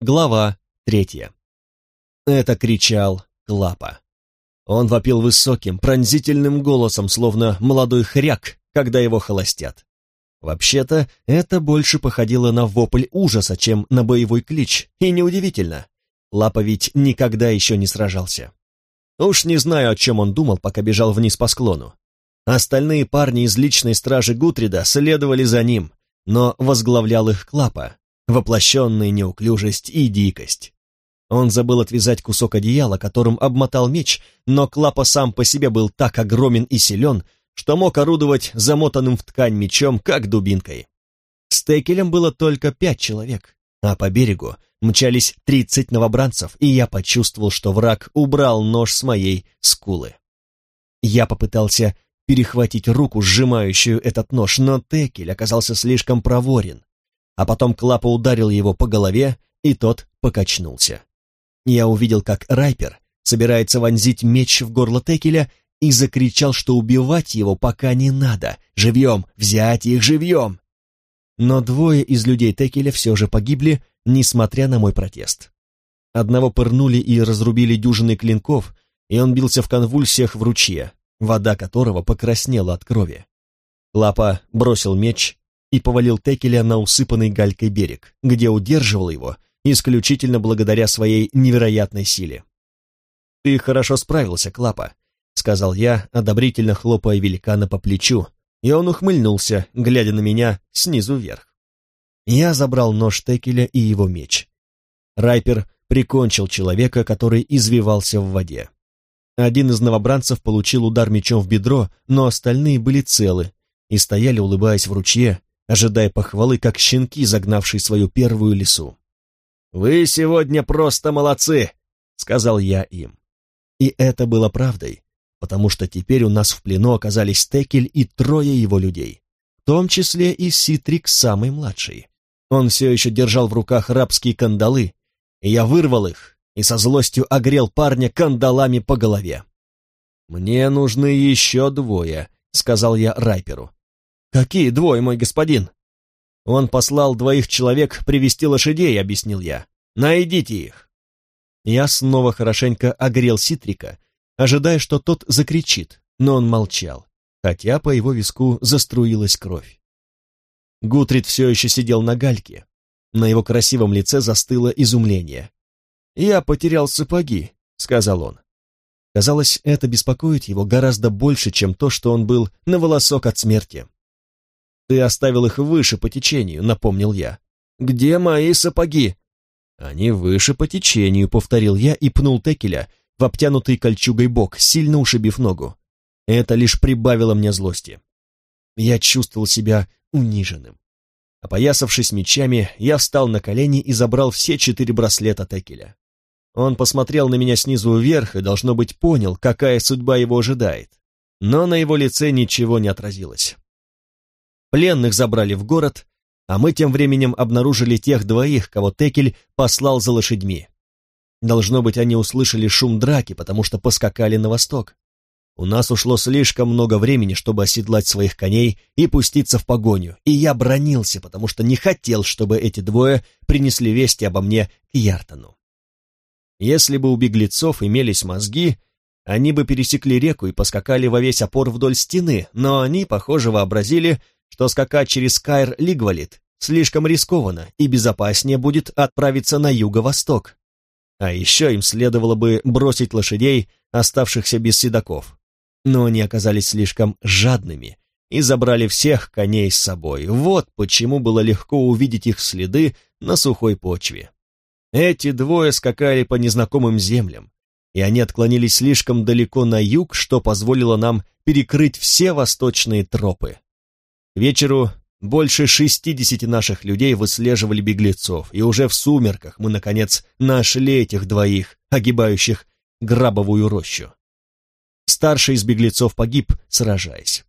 Глава третья. Это кричал Клапа. Он вопил высоким, пронзительным голосом, словно молодой хряк, когда его холостят. Вообще-то, это больше походило на вопль ужаса, чем на боевой клич, и неудивительно. Лапа ведь никогда еще не сражался. Уж не знаю, о чем он думал, пока бежал вниз по склону. Остальные парни из личной стражи Гутрида следовали за ним, но возглавлял их Клапа, воплощенная неуклюжесть и дикость. Он забыл отвязать кусок одеяла, которым обмотал меч, но Клапа сам по себе был так огромен и силен, что мог орудовать замотанным в ткань мечом, как дубинкой. С Текелем было только пять человек, а по берегу мчались тридцать новобранцев, и я почувствовал, что враг убрал нож с моей скулы. Я попытался перехватить руку, сжимающую этот нож, но Текель оказался слишком проворен, а потом Клапа ударил его по голове, и тот покачнулся. Я увидел, как Райпер собирается вонзить меч в горло Текеля и закричал, что убивать его пока не надо. Живьем, взять их живьем. Но двое из людей Текеля все же погибли, несмотря на мой протест. Одного пырнули и разрубили дюжины клинков, и он бился в конвульсиях в ручье, вода которого покраснела от крови. Лапа бросил меч и повалил Текеля на усыпанный галькой берег, где удерживал его исключительно благодаря своей невероятной силе. «Ты хорошо справился, Клапа», — сказал я, одобрительно хлопая великана по плечу, и он ухмыльнулся, глядя на меня снизу вверх. Я забрал нож Текеля и его меч. Райпер прикончил человека, который извивался в воде. Один из новобранцев получил удар мечом в бедро, но остальные были целы и стояли, улыбаясь в ручье, ожидая похвалы, как щенки, загнавшие свою первую лису. «Вы сегодня просто молодцы!» — сказал я им. И это было правдой, потому что теперь у нас в плену оказались Текель и трое его людей, в том числе и Ситрик, самый младший. Он все еще держал в руках рабские кандалы, и я вырвал их и со злостью огрел парня кандалами по голове. «Мне нужны еще двое», — сказал я Райперу. «Какие двое, мой господин?» «Он послал двоих человек привести лошадей», — объяснил я. «Найдите их». Я снова хорошенько огрел Ситрика, ожидая, что тот закричит, но он молчал, хотя по его виску заструилась кровь. Гутрид все еще сидел на гальке. На его красивом лице застыло изумление. «Я потерял сапоги», — сказал он. Казалось, это беспокоит его гораздо больше, чем то, что он был на волосок от смерти. «Ты оставил их выше по течению», — напомнил я. «Где мои сапоги?» «Они выше по течению», — повторил я и пнул Текеля в обтянутый кольчугой бок, сильно ушибив ногу. Это лишь прибавило мне злости. Я чувствовал себя униженным. Опоясавшись мечами, я встал на колени и забрал все четыре браслета Текеля. Он посмотрел на меня снизу вверх и, должно быть, понял, какая судьба его ожидает. Но на его лице ничего не отразилось. Пленных забрали в город, а мы тем временем обнаружили тех двоих, кого Текель послал за лошадьми. Должно быть, они услышали шум драки, потому что поскакали на восток. У нас ушло слишком много времени, чтобы оседлать своих коней и пуститься в погоню, и я бронился, потому что не хотел, чтобы эти двое принесли вести обо мне к Яртону. Если бы у беглецов имелись мозги, они бы пересекли реку и поскакали во весь опор вдоль стены, но они, похоже, вообразили, что скакать через Кайр-Лигвалит слишком рискованно и безопаснее будет отправиться на юго-восток. А еще им следовало бы бросить лошадей, оставшихся без седаков. Но они оказались слишком жадными и забрали всех коней с собой. Вот почему было легко увидеть их следы на сухой почве. Эти двое скакали по незнакомым землям, и они отклонились слишком далеко на юг, что позволило нам перекрыть все восточные тропы вечеру больше шестидесяти наших людей выслеживали беглецов, и уже в сумерках мы, наконец, нашли этих двоих, огибающих грабовую рощу. Старший из беглецов погиб, сражаясь.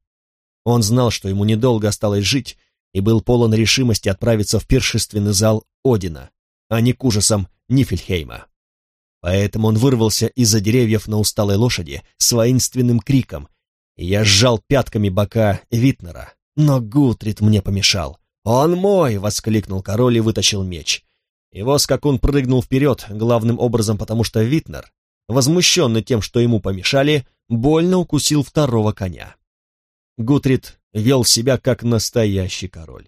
Он знал, что ему недолго осталось жить, и был полон решимости отправиться в пиршественный зал Одина, а не к ужасам Нифельхейма. Поэтому он вырвался из-за деревьев на усталой лошади с воинственным криком, и я сжал пятками бока Витнера, но Гутрид мне помешал. «Он мой!» — воскликнул король и вытащил меч. Его скакун прыгнул вперед, главным образом потому, что Витнер, возмущенный тем, что ему помешали, больно укусил второго коня. Гутрид вел себя как настоящий король.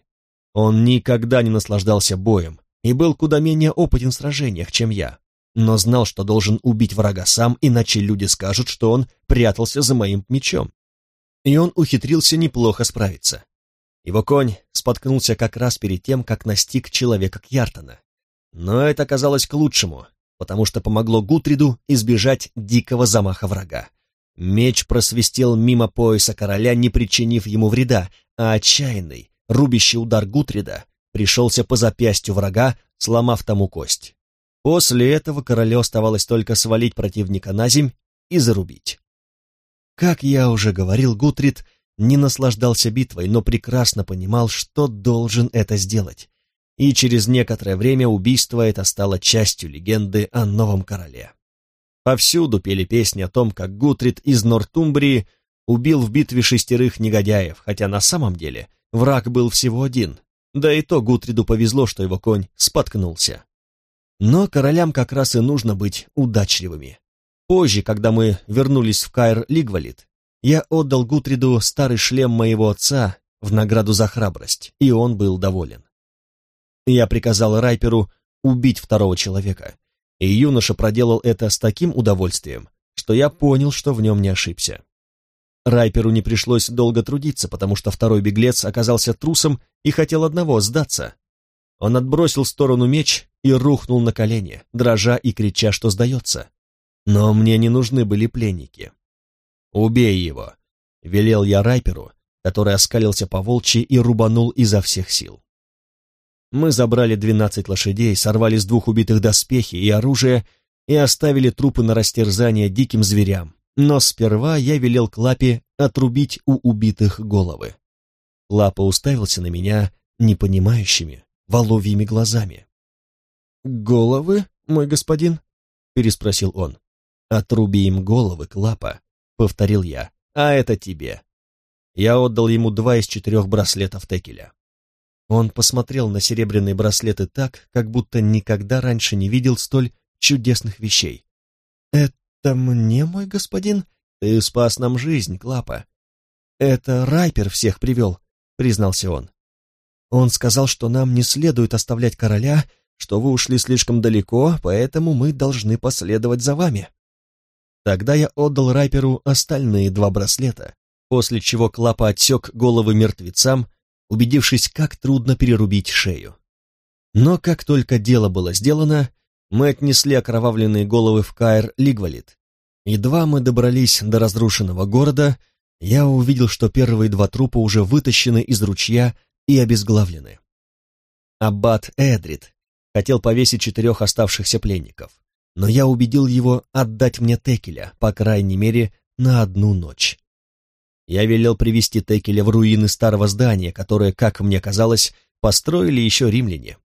Он никогда не наслаждался боем и был куда менее опытен в сражениях, чем я, но знал, что должен убить врага сам, иначе люди скажут, что он прятался за моим мечом. И он ухитрился неплохо справиться. Его конь споткнулся как раз перед тем, как настиг человека Кьяртона. Но это оказалось к лучшему, потому что помогло Гутриду избежать дикого замаха врага. Меч просвистел мимо пояса короля, не причинив ему вреда, а отчаянный, рубящий удар Гутрида пришелся по запястью врага, сломав тому кость. После этого королю оставалось только свалить противника на земь и зарубить. Как я уже говорил, Гутрид не наслаждался битвой, но прекрасно понимал, что должен это сделать. И через некоторое время убийство это стало частью легенды о новом короле. Повсюду пели песни о том, как Гутрид из Нортумбрии убил в битве шестерых негодяев, хотя на самом деле враг был всего один, да и то Гутриду повезло, что его конь споткнулся. Но королям как раз и нужно быть удачливыми. Позже, когда мы вернулись в Каир Лигвалит, я отдал Гутриду старый шлем моего отца в награду за храбрость, и он был доволен. Я приказал Райперу убить второго человека, и юноша проделал это с таким удовольствием, что я понял, что в нем не ошибся. Райперу не пришлось долго трудиться, потому что второй беглец оказался трусом и хотел одного — сдаться. Он отбросил в сторону меч и рухнул на колени, дрожа и крича, что сдается. Но мне не нужны были пленники. «Убей его!» — велел я Райперу, который оскалился по волчьи и рубанул изо всех сил. Мы забрали двенадцать лошадей, сорвали с двух убитых доспехи и оружие и оставили трупы на растерзание диким зверям. Но сперва я велел Клапе отрубить у убитых головы. Лапа уставился на меня непонимающими, воловьими глазами. «Головы, мой господин?» — переспросил он. «Отруби им головы, Клапа», — повторил я. «А это тебе». Я отдал ему два из четырех браслетов текеля. Он посмотрел на серебряные браслеты так, как будто никогда раньше не видел столь чудесных вещей. «Это мне, мой господин? Ты спас нам жизнь, Клапа». «Это Райпер всех привел», — признался он. «Он сказал, что нам не следует оставлять короля, что вы ушли слишком далеко, поэтому мы должны последовать за вами». Тогда я отдал Райперу остальные два браслета, после чего Клапа отсек головы мертвецам, убедившись, как трудно перерубить шею. Но как только дело было сделано, мы отнесли окровавленные головы в Каир Лигвалит. Едва мы добрались до разрушенного города, я увидел, что первые два трупа уже вытащены из ручья и обезглавлены. Аббат Эдрид хотел повесить четырех оставшихся пленников, но я убедил его отдать мне Текеля, по крайней мере, на одну ночь. Я велел привести Текеля в руины старого здания, которое, как мне казалось, построили еще римляне.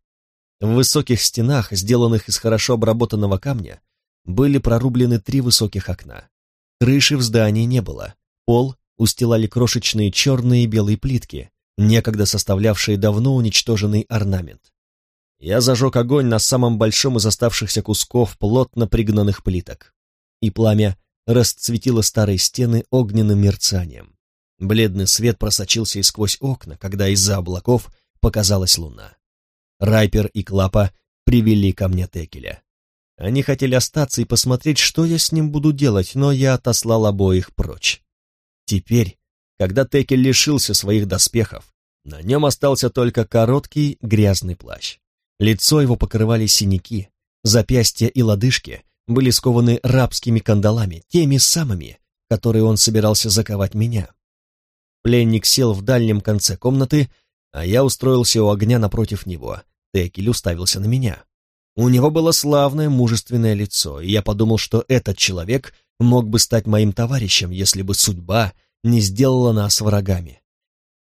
В высоких стенах, сделанных из хорошо обработанного камня, были прорублены три высоких окна. Крыши в здании не было, пол устилали крошечные черные и белые плитки, некогда составлявшие давно уничтоженный орнамент. Я зажег огонь на самом большом из оставшихся кусков плотно пригнанных плиток, и пламя расцветило старые стены огненным мерцанием. Бледный свет просочился и сквозь окна, когда из-за облаков показалась луна. Райпер и Клапа привели ко мне Текеля. Они хотели остаться и посмотреть, что я с ним буду делать, но я отослал обоих прочь. Теперь, когда Текель лишился своих доспехов, на нем остался только короткий грязный плащ. Лицо его покрывали синяки, запястья и лодыжки были скованы рабскими кандалами, теми самыми, которые он собирался заковать меня. Пленник сел в дальнем конце комнаты, а я устроился у огня напротив него. Текель уставился на меня. У него было славное мужественное лицо, и я подумал, что этот человек мог бы стать моим товарищем, если бы судьба не сделала нас врагами.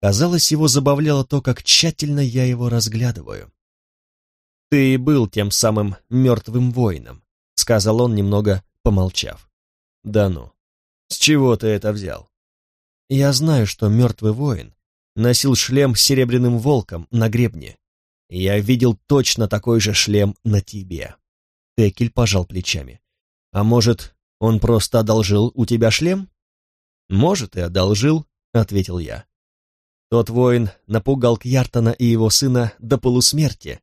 Казалось, его забавляло то, как тщательно я его разглядываю. «Ты и был тем самым мертвым воином», — сказал он, немного помолчав. «Да ну, с чего ты это взял?» Я знаю, что мертвый воин носил шлем с серебряным волком на гребне. Я видел точно такой же шлем на тебе. Текель пожал плечами. А может, он просто одолжил у тебя шлем? Может, и одолжил, ответил я. Тот воин напугал Кьяртона и его сына до полусмерти.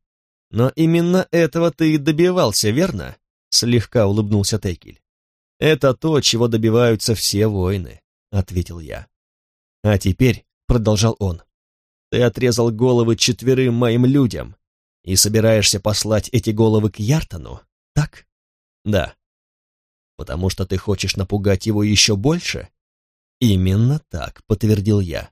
Но именно этого ты и добивался, верно? Слегка улыбнулся Текель. Это то, чего добиваются все воины, ответил я. А теперь, продолжал он, ты отрезал головы четверым моим людям и собираешься послать эти головы к Яртону, так? Да. Потому что ты хочешь напугать его еще больше? Именно так, подтвердил я.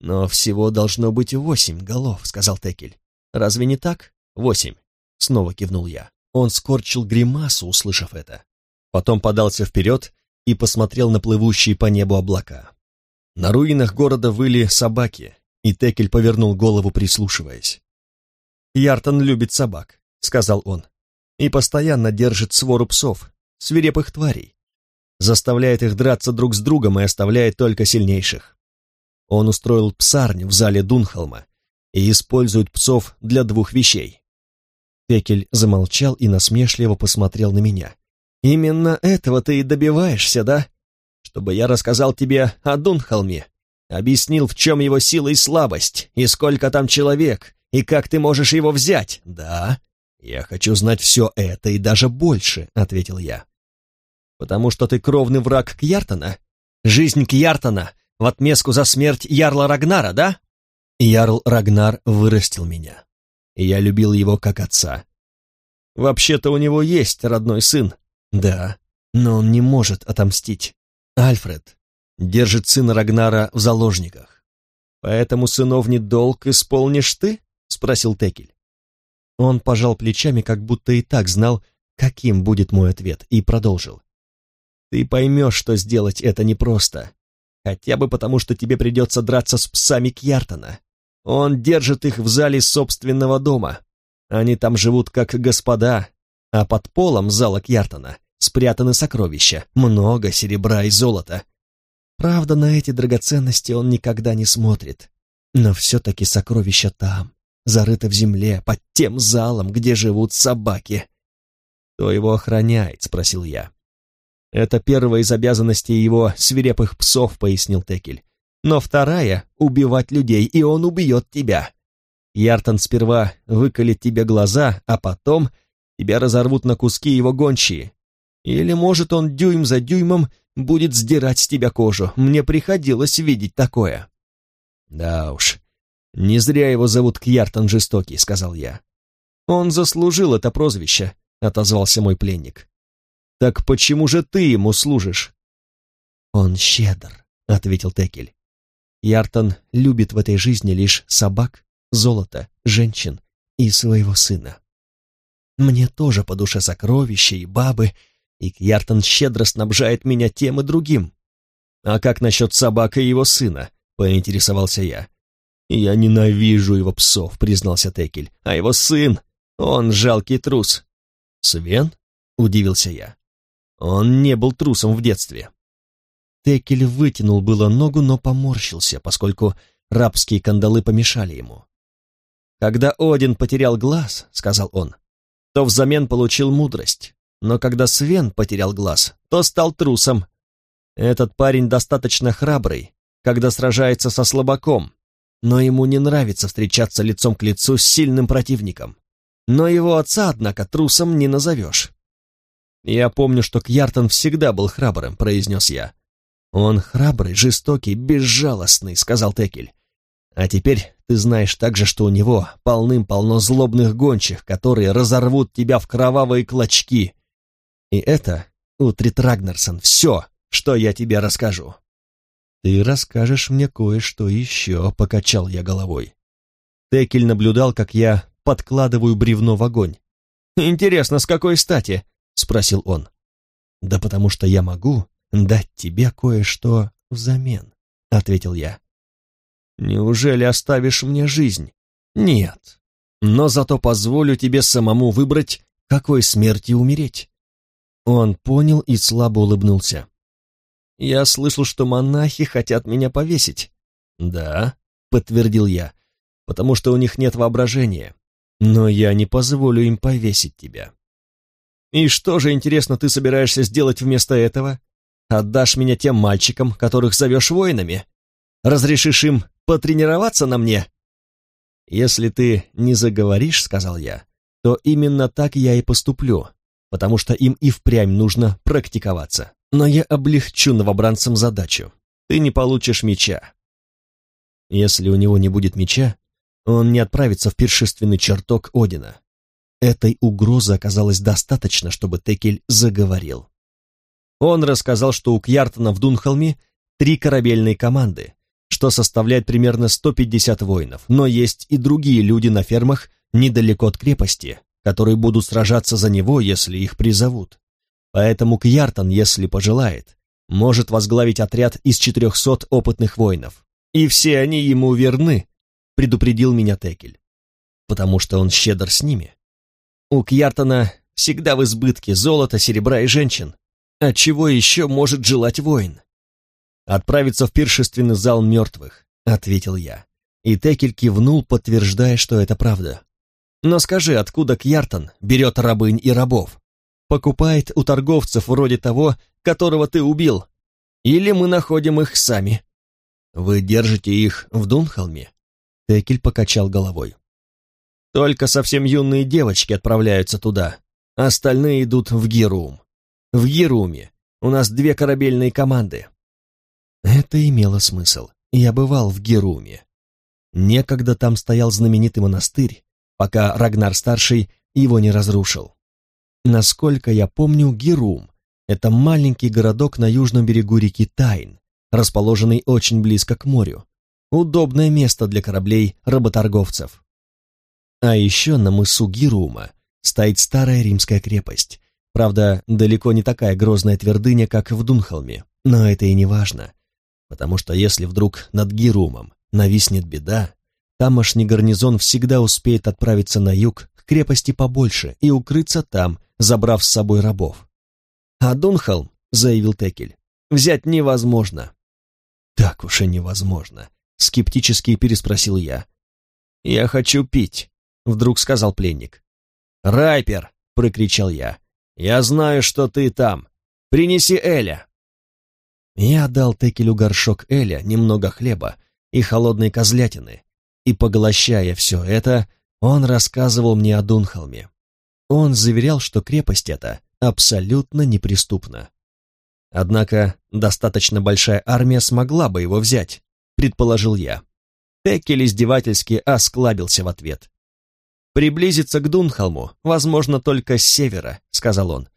Но всего должно быть восемь голов, сказал Текель. Разве не так? Восемь. Снова кивнул я. Он скорчил гримасу, услышав это. Потом подался вперед и посмотрел на плывущие по небу облака. На руинах города выли собаки, и Текель повернул голову, прислушиваясь. «Яртон любит собак», — сказал он и постоянно держит свору псов, свирепых тварей. Заставляет их драться друг с другом и оставляет только сильнейших. Он устроил псарню в зале Дунхолма и использует псов для двух вещей. Пекель замолчал и насмешливо посмотрел на меня. «Именно этого ты и добиваешься, да? Чтобы я рассказал тебе о Дунхолме, объяснил, в чем его сила и слабость, и сколько там человек, и как ты можешь его взять, да?» «Я хочу знать все это и даже больше», — ответил я. «Потому что ты кровный враг Кьяртона? Жизнь Кьяртона в отместку за смерть Ярла Рагнара, да?» Ярл Рагнар вырастил меня, и я любил его как отца. Вообще-то у него есть родной сын, да, но он не может отомстить. Альфред держит сына Рагнара в заложниках. Поэтому сыновний долг исполнишь ты? Спросил Текель. Он пожал плечами, как будто и так знал, каким будет мой ответ, и продолжил. «Ты поймешь, что сделать это непросто. Хотя бы потому, что тебе придется драться с псами Кьяртона. Он держит их в зале собственного дома. Они там живут как господа, а под полом зала Кьяртона спрятаны сокровища, много серебра и золота. Правда, на эти драгоценности он никогда не смотрит, но все-таки сокровища там, зарыто в земле, под тем залом, где живут собаки. «Кто его охраняет?» — спросил я. «Это первая из обязанностей его свирепых псов», — пояснил Текель. «Но вторая — убивать людей, и он убьет тебя. Яртон сперва выколет тебе глаза, а потом тебя разорвут на куски его гончие. Или, может, он дюйм за дюймом будет сдирать с тебя кожу. Мне приходилось видеть такое». «Да уж, «Не зря его зовут Кьяртан Жестокий», — сказал я. «Он заслужил это прозвище», — отозвался мой пленник. «Так почему же ты ему служишь?» «Он щедр», — ответил Текель. «Яртон любит в этой жизни лишь собак, золото, женщин и своего сына. Мне тоже по душе сокровища и бабы, и Кьяртон щедро снабжает меня тем и другим. А как насчет собак и его сына?» — поинтересовался я. «Я ненавижу его псов», — признался Текель. «А его сын, он жалкий трус». «Свен?» — удивился я. «Он не был трусом в детстве». Текель вытянул было ногу, но поморщился, поскольку рабские кандалы помешали ему. «Когда Один потерял глаз, — сказал он, — то взамен получил мудрость, но когда Свен потерял глаз, то стал трусом. Этот парень достаточно храбрый, когда сражается со слабаком, но ему не нравится встречаться лицом к лицу с сильным противником. Но его отца, однако, трусом не назовешь. «Я помню, что Кьяртон всегда был храбрым», — произнес я. «Он храбрый, жестокий, безжалостный», — сказал Текель. «А теперь ты знаешь также, что у него полным-полно злобных гончих, которые разорвут тебя в кровавые клочки. И это, Утрит Рагнарсон, все, что я тебе расскажу». «Ты расскажешь мне кое-что еще», — покачал я головой. Текель наблюдал, как я подкладываю бревно в огонь. «Интересно, с какой стати?» — спросил он. «Да потому что я могу дать тебе кое-что взамен», — ответил я. «Неужели оставишь мне жизнь?» «Нет, но зато позволю тебе самому выбрать, какой смерти умереть». Он понял и слабо улыбнулся. «Я слышал, что монахи хотят меня повесить». «Да», — подтвердил я, — «потому что у них нет воображения. Но я не позволю им повесить тебя. И что же, интересно, ты собираешься сделать вместо этого? Отдашь меня тем мальчикам, которых зовешь воинами? Разрешишь им потренироваться на мне?» «Если ты не заговоришь, — сказал я, — то именно так я и поступлю, потому что им и впрямь нужно практиковаться. Но я облегчу новобранцам задачу. Ты не получишь меча. Если у него не будет меча, он не отправится в пиршественный чертог Одина. Этой угрозы оказалось достаточно, чтобы Текель заговорил. Он рассказал, что у Кьяртона в Дунхолме три корабельные команды, что составляет примерно 150 воинов, но есть и другие люди на фермах недалеко от крепости, которые будут сражаться за него, если их призовут. Поэтому Кьяртон, если пожелает, может возглавить отряд из 400 опытных воинов. И все они ему верны, предупредил меня Текель, потому что он щедр с ними. У Кьяртона всегда в избытке золота, серебра и женщин. От чего еще может желать воин? «Отправиться в пиршественный зал мертвых», — ответил я. И Текель кивнул, подтверждая, что это правда. «Но скажи, откуда Кьяртон берет рабынь и рабов? Покупает у торговцев вроде того, которого ты убил? Или мы находим их сами?» «Вы держите их в Дунхолме?» Текель покачал головой. «Только совсем юные девочки отправляются туда, остальные идут в Герум. В Геруме у нас две корабельные команды, это имело смысл. Я бывал в Геруме. Некогда там стоял знаменитый монастырь, пока Рагнар-старший его не разрушил. Насколько я помню, Герум — это маленький городок на южном берегу реки Тайн, расположенный очень близко к морю. Удобное место для кораблей работорговцев. А еще на мысу Герума стоит старая римская крепость. Правда, далеко не такая грозная твердыня, как в Дунхолме, но это и не важно потому что если вдруг над Герумом нависнет беда, тамошний гарнизон всегда успеет отправиться на юг к крепости побольше и укрыться там, забрав с собой рабов. «А Дунхолм», — заявил Текель, — «взять невозможно». «Так уж и невозможно», — скептически переспросил я. «Я хочу пить», — вдруг сказал пленник. «Райпер!» — прокричал я. «Я знаю, что ты там. Принеси Эля!» Я дал Текелю горшок Эля, немного хлеба и холодной козлятины, и, поглощая все это, он рассказывал мне о Дунхолме. Он заверял, что крепость эта абсолютно неприступна. Однако достаточно большая армия смогла бы его взять, предположил я. Текель издевательски осклабился в ответ. «Приблизиться к Дунхолму возможно только с севера», — сказал он.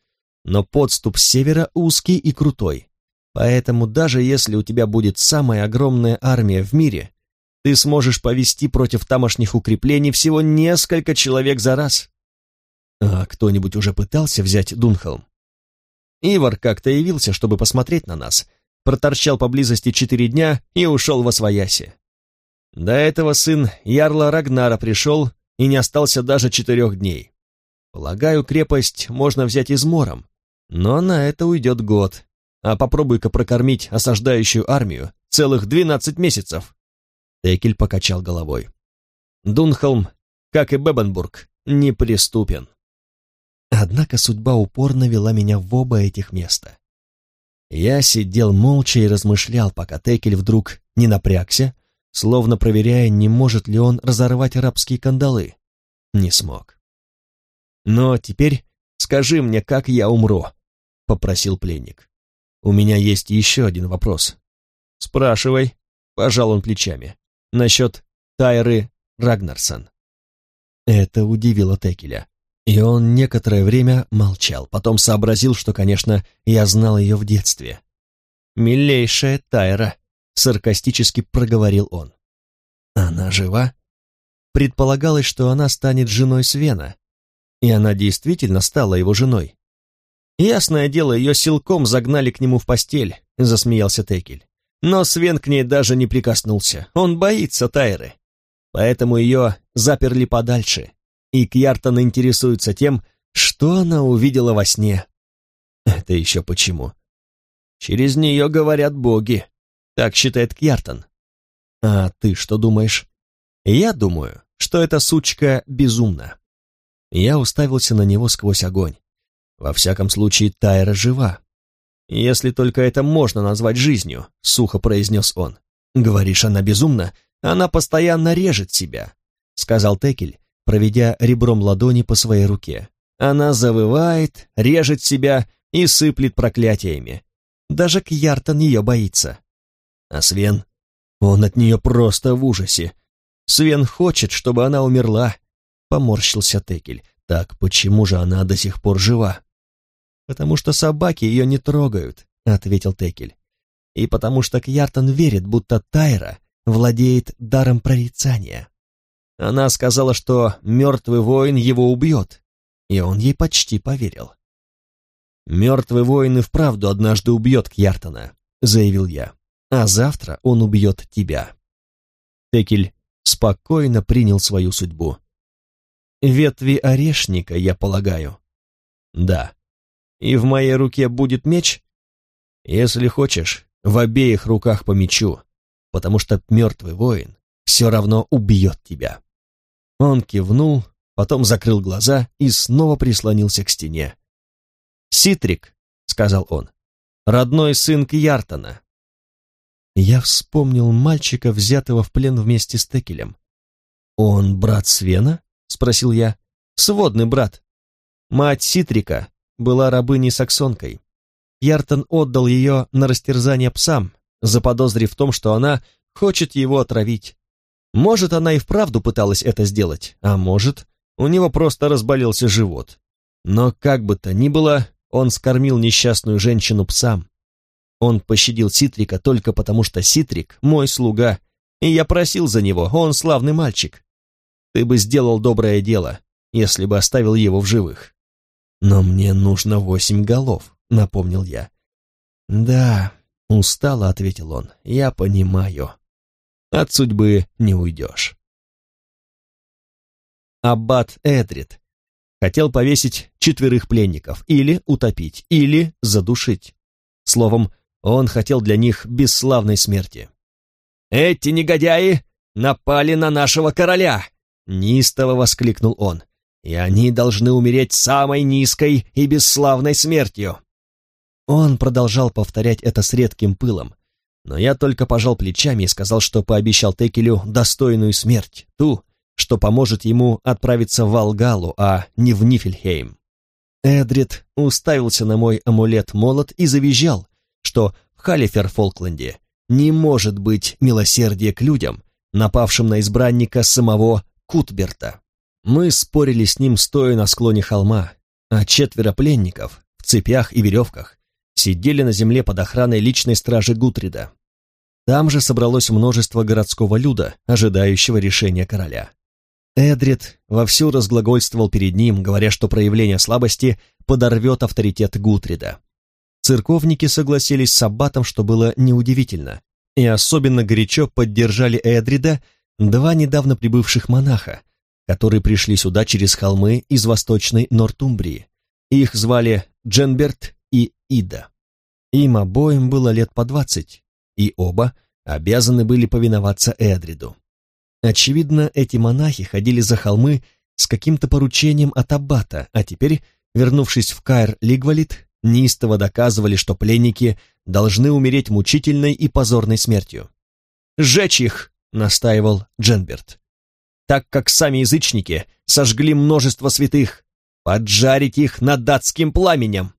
«Но подступ с севера узкий и крутой. Поэтому даже если у тебя будет самая огромная армия в мире, ты сможешь повести против тамошних укреплений всего несколько человек за раз. А кто-нибудь уже пытался взять Дунхолм? Ивар как-то явился, чтобы посмотреть на нас, проторчал поблизости четыре дня и ушел во свояси. До этого сын Ярла Рагнара пришел и не остался даже четырех дней. Полагаю, крепость можно взять измором, но на это уйдет год, а попробуй-ка прокормить осаждающую армию целых двенадцать месяцев. Текель покачал головой. Дунхолм, как и Бебенбург, неприступен. Однако судьба упорно вела меня в оба этих места. Я сидел молча и размышлял, пока Текель вдруг не напрягся, словно проверяя, не может ли он разорвать арабские кандалы. Не смог. «Но теперь скажи мне, как я умру», — попросил пленник. «У меня есть еще один вопрос». «Спрашивай», — пожал он плечами, — «насчет Тайры Рагнарсон». Это удивило Текеля, и он некоторое время молчал, потом сообразил, что, конечно, я знал ее в детстве. «Милейшая Тайра», — саркастически проговорил он. «Она жива?» Предполагалось, что она станет женой Свена, и она действительно стала его женой. Ясное дело, ее силком загнали к нему в постель, засмеялся Текель. Но Свен к ней даже не прикоснулся. Он боится Тайры. Поэтому ее заперли подальше. И Кьяртон интересуется тем, что она увидела во сне. Это еще почему? Через нее говорят боги. Так считает Кьяртон. А ты что думаешь? Я думаю, что эта сучка безумна. Я уставился на него сквозь огонь. Во всяком случае, Тайра жива. «Если только это можно назвать жизнью», — сухо произнес он. «Говоришь, она безумна? Она постоянно режет себя», — сказал Текель, проведя ребром ладони по своей руке. «Она завывает, режет себя и сыплет проклятиями. Даже Кьяртон ее боится. А Свен, он от нее просто в ужасе. Свен хочет, чтобы она умерла», — поморщился Текель. «Так почему же она до сих пор жива?» «Потому что собаки ее не трогают», — ответил Текель. «И потому что Кьяртон верит, будто Тайра владеет даром прорицания. Она сказала, что мертвый воин его убьет, и он ей почти поверил. «Мертвый воин и вправду однажды убьет Кьяртона», — заявил я, «а завтра он убьет тебя». Текель спокойно принял свою судьбу. «Ветви орешника, я полагаю?» «Да», и в моей руке будет меч? Если хочешь, в обеих руках по мечу, потому что мертвый воин все равно убьет тебя. Он кивнул, потом закрыл глаза и снова прислонился к стене. «Ситрик», — сказал он, — «родной сын Кьяртона». Я вспомнил мальчика, взятого в плен вместе с Текелем. «Он брат Свена?» — спросил я. «Сводный брат. Мать Ситрика была рабыней-саксонкой. Яртон отдал ее на растерзание псам, заподозрив в том, что она хочет его отравить. Может, она и вправду пыталась это сделать, а может, у него просто разболелся живот. Но как бы то ни было, он скормил несчастную женщину псам. Он пощадил Ситрика только потому, что Ситрик — мой слуга, и я просил за него, он славный мальчик. Ты бы сделал доброе дело, если бы оставил его в живых. «Но мне нужно восемь голов», — напомнил я. «Да», — устало ответил он, — «я понимаю. От судьбы не уйдешь». Аббат Эдрид хотел повесить четверых пленников, или утопить, или задушить. Словом, он хотел для них бесславной смерти. «Эти негодяи напали на нашего короля!» — неистово воскликнул он и они должны умереть самой низкой и бесславной смертью. Он продолжал повторять это с редким пылом, но я только пожал плечами и сказал, что пообещал Текелю достойную смерть, ту, что поможет ему отправиться в Алгалу, а не в Нифельхейм. Эдрид уставился на мой амулет-молот и завизжал, что в Халифер-Фолкленде не может быть милосердия к людям, напавшим на избранника самого Кутберта. Мы спорили с ним, стоя на склоне холма, а четверо пленников в цепях и веревках сидели на земле под охраной личной стражи Гутрида. Там же собралось множество городского люда, ожидающего решения короля. Эдрид вовсю разглагольствовал перед ним, говоря, что проявление слабости подорвет авторитет Гутрида. Церковники согласились с аббатом, что было неудивительно, и особенно горячо поддержали Эдрида два недавно прибывших монаха, которые пришли сюда через холмы из восточной Нортумбрии. Их звали Дженберт и Ида. Им обоим было лет по двадцать, и оба обязаны были повиноваться Эдриду. Очевидно, эти монахи ходили за холмы с каким-то поручением от аббата, а теперь, вернувшись в Каир Лигвалит, неистово доказывали, что пленники должны умереть мучительной и позорной смертью. «Сжечь их!» — настаивал Дженберт так как сами язычники сожгли множество святых, поджарить их над датским пламенем,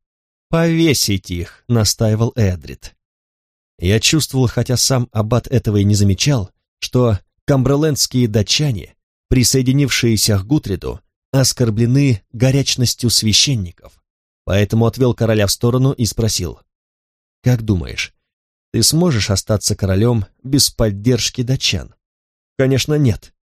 повесить их, настаивал Эдрид. Я чувствовал, хотя сам аббат этого и не замечал, что камбрелендские датчане, присоединившиеся к Гутриду, оскорблены горячностью священников, поэтому отвел короля в сторону и спросил, «Как думаешь, ты сможешь остаться королем без поддержки датчан?» «Конечно, нет.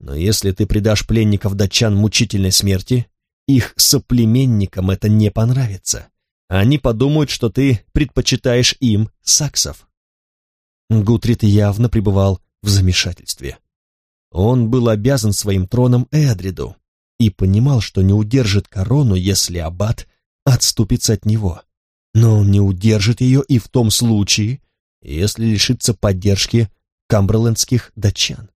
Но если ты предашь пленников датчан мучительной смерти, их соплеменникам это не понравится. Они подумают, что ты предпочитаешь им саксов. Гутрид явно пребывал в замешательстве. Он был обязан своим троном Эдриду и понимал, что не удержит корону, если аббат отступится от него. Но он не удержит ее и в том случае, если лишится поддержки камберлендских датчан.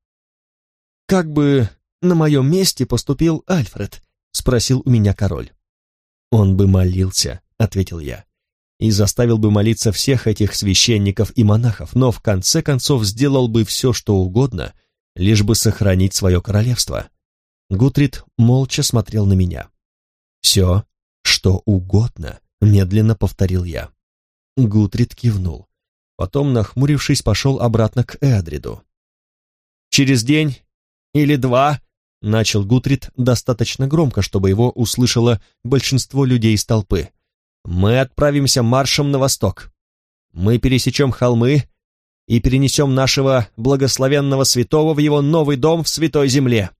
Как бы на моем месте поступил Альфред, спросил у меня король. «Он бы молился», — ответил я, «и заставил бы молиться всех этих священников и монахов, но в конце концов сделал бы все, что угодно, лишь бы сохранить свое королевство». Гутрид молча смотрел на меня. «Все, что угодно», — медленно повторил я. Гутрид кивнул. Потом, нахмурившись, пошел обратно к Эдриду. «Через день или два», — начал Гутрид достаточно громко, чтобы его услышало большинство людей из толпы, «мы отправимся маршем на восток. Мы пересечем холмы и перенесем нашего благословенного святого в его новый дом в Святой Земле.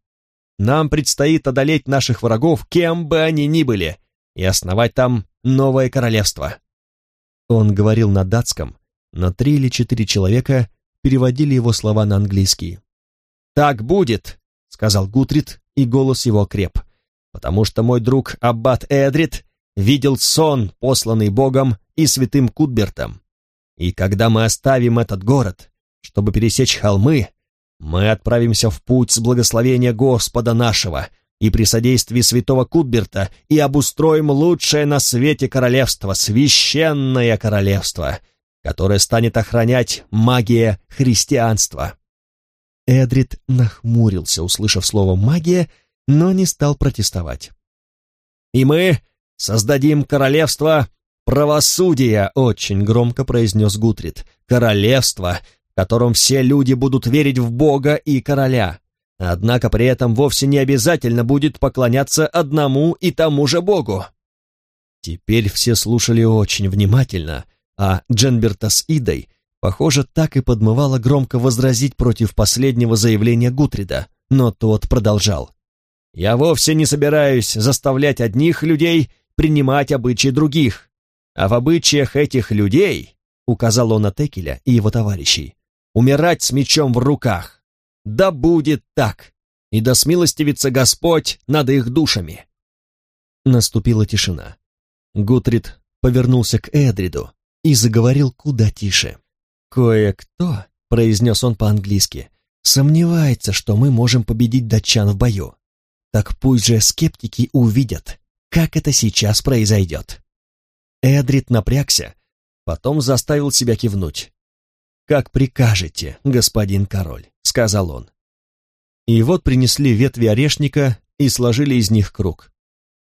Нам предстоит одолеть наших врагов, кем бы они ни были, и основать там новое королевство. Он говорил на датском, но три или четыре человека переводили его слова на английский. «Так будет», — сказал Гутрид, и голос его креп, «потому что мой друг Аббат Эдрид видел сон, посланный Богом и святым Кутбертом. И когда мы оставим этот город, чтобы пересечь холмы, мы отправимся в путь с благословения Господа нашего — и при содействии святого Кутберта и обустроим лучшее на свете королевство, священное королевство, которое станет охранять магия христианства». Эдрид нахмурился, услышав слово «магия», но не стал протестовать. «И мы создадим королевство правосудия», — очень громко произнес Гутрид. «Королевство, в котором все люди будут верить в Бога и короля, Однако при этом вовсе не обязательно будет поклоняться одному и тому же Богу. Теперь все слушали очень внимательно, а Дженберта с Идой, похоже, так и подмывало громко возразить против последнего заявления Гутрида, но тот продолжал. «Я вовсе не собираюсь заставлять одних людей принимать обычаи других, а в обычаях этих людей, — указал он на Текеля и его товарищей, — умирать с мечом в руках. Да будет так, и да смилостивится Господь над их душами. Наступила тишина. Гутрид повернулся к Эдриду и заговорил куда тише. «Кое-кто», — произнес он по-английски, — «сомневается, что мы можем победить датчан в бою. Так пусть же скептики увидят, как это сейчас произойдет». Эдрид напрягся, потом заставил себя кивнуть. «Как прикажете, господин король», — сказал он. И вот принесли ветви орешника и сложили из них круг.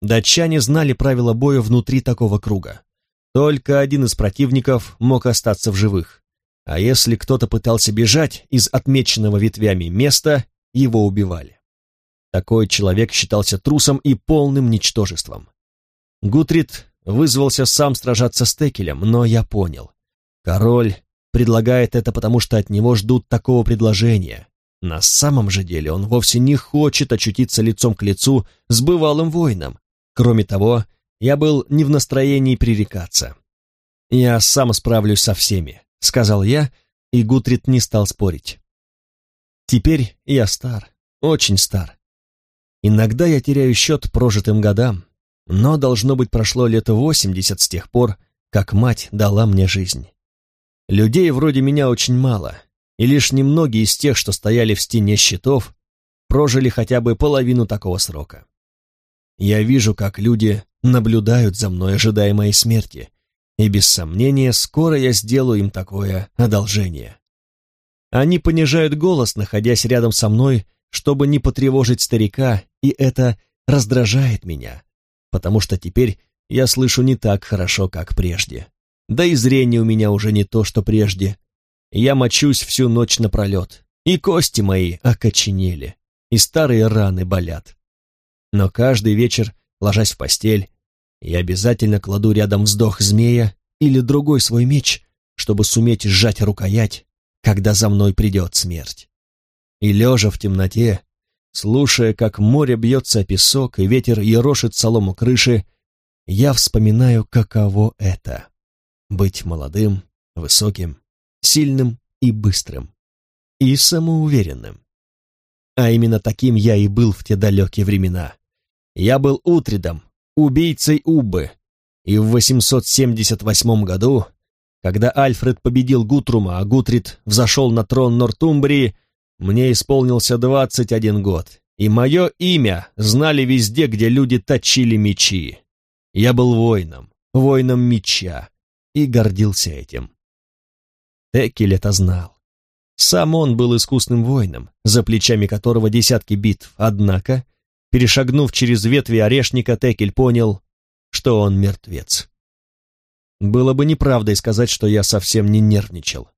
Датчане знали правила боя внутри такого круга. Только один из противников мог остаться в живых, а если кто-то пытался бежать из отмеченного ветвями места, его убивали. Такой человек считался трусом и полным ничтожеством. Гутрид вызвался сам сражаться с Текелем, но я понял. Король предлагает это потому, что от него ждут такого предложения. На самом же деле он вовсе не хочет очутиться лицом к лицу с бывалым воином. Кроме того, я был не в настроении пререкаться. «Я сам справлюсь со всеми», — сказал я, и Гутрид не стал спорить. «Теперь я стар, очень стар. Иногда я теряю счет прожитым годам, но, должно быть, прошло лет восемьдесят с тех пор, как мать дала мне жизнь. Людей вроде меня очень мало, и лишь немногие из тех, что стояли в стене щитов, прожили хотя бы половину такого срока. Я вижу, как люди наблюдают за мной, ожидая моей смерти, и без сомнения скоро я сделаю им такое одолжение. Они понижают голос, находясь рядом со мной, чтобы не потревожить старика, и это раздражает меня, потому что теперь я слышу не так хорошо, как прежде. Да и зрение у меня уже не то, что прежде. Я мочусь всю ночь напролет, и кости мои окоченели, и старые раны болят. Но каждый вечер, ложась в постель, я обязательно кладу рядом вздох змея или другой свой меч, чтобы суметь сжать рукоять, когда за мной придет смерть. И лежа в темноте, слушая, как море бьется о песок и ветер ерошит солому крыши, я вспоминаю, каково это быть молодым, высоким, сильным и быстрым. И самоуверенным. А именно таким я и был в те далекие времена. Я был Утридом, убийцей Уббы, и в 878 году, когда Альфред победил Гутрума, а Гутрид взошел на трон Нортумбрии, мне исполнился 21 год, и мое имя знали везде, где люди точили мечи. Я был воином, воином меча, и гордился этим. Текель это знал. Сам он был искусным воином, за плечами которого десятки битв, однако, перешагнув через ветви орешника, Текель понял, что он мертвец. Было бы неправдой сказать, что я совсем не нервничал.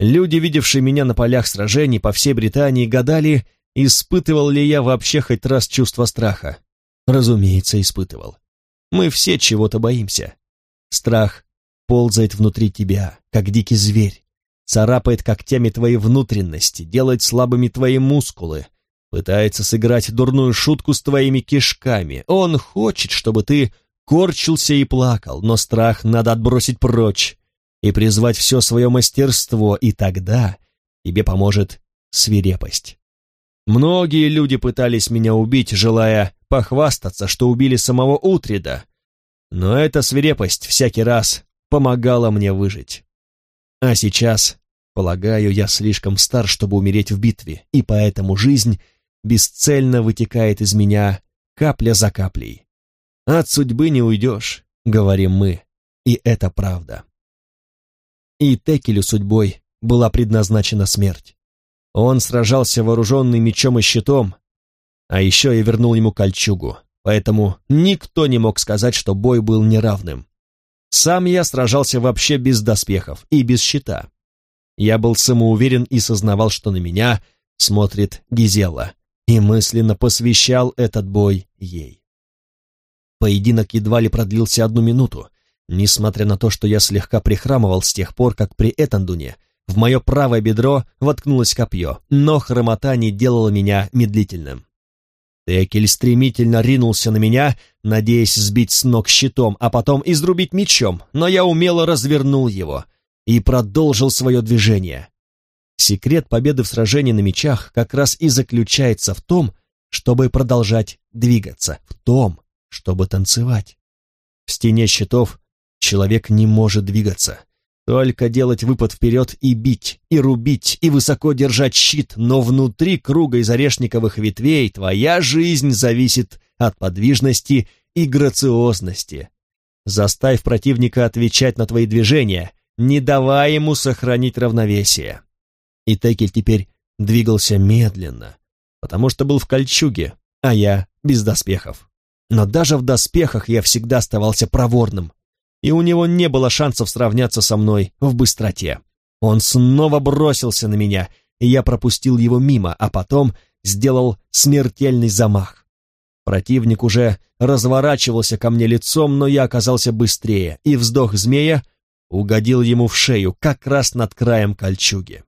Люди, видевшие меня на полях сражений по всей Британии, гадали, испытывал ли я вообще хоть раз чувство страха. Разумеется, испытывал. Мы все чего-то боимся. Страх ползает внутри тебя, как дикий зверь, царапает когтями твои внутренности, делает слабыми твои мускулы, пытается сыграть дурную шутку с твоими кишками. Он хочет, чтобы ты корчился и плакал, но страх надо отбросить прочь и призвать все свое мастерство, и тогда тебе поможет свирепость. Многие люди пытались меня убить, желая похвастаться, что убили самого Утрида, но эта свирепость всякий раз помогала мне выжить. А сейчас, полагаю, я слишком стар, чтобы умереть в битве, и поэтому жизнь бесцельно вытекает из меня капля за каплей. От судьбы не уйдешь, говорим мы, и это правда. И Текелю судьбой была предназначена смерть. Он сражался вооруженный мечом и щитом, а еще я вернул ему кольчугу, поэтому никто не мог сказать, что бой был неравным. Сам я сражался вообще без доспехов и без щита. Я был самоуверен и сознавал, что на меня смотрит Гизела, и мысленно посвящал этот бой ей. Поединок едва ли продлился одну минуту, несмотря на то, что я слегка прихрамывал с тех пор, как при Этандуне в мое правое бедро воткнулось копье, но хромота не делала меня медлительным. Текель стремительно ринулся на меня, надеясь сбить с ног щитом, а потом изрубить мечом, но я умело развернул его и продолжил свое движение. Секрет победы в сражении на мечах как раз и заключается в том, чтобы продолжать двигаться, в том, чтобы танцевать. В стене щитов человек не может двигаться, только делать выпад вперед и бить, и рубить, и высоко держать щит, но внутри круга из орешниковых ветвей твоя жизнь зависит от подвижности и грациозности. Заставь противника отвечать на твои движения, не давай ему сохранить равновесие. И Текель теперь двигался медленно, потому что был в кольчуге, а я без доспехов. Но даже в доспехах я всегда оставался проворным, и у него не было шансов сравняться со мной в быстроте. Он снова бросился на меня, и я пропустил его мимо, а потом сделал смертельный замах. Противник уже разворачивался ко мне лицом, но я оказался быстрее, и вздох змея угодил ему в шею, как раз над краем кольчуги.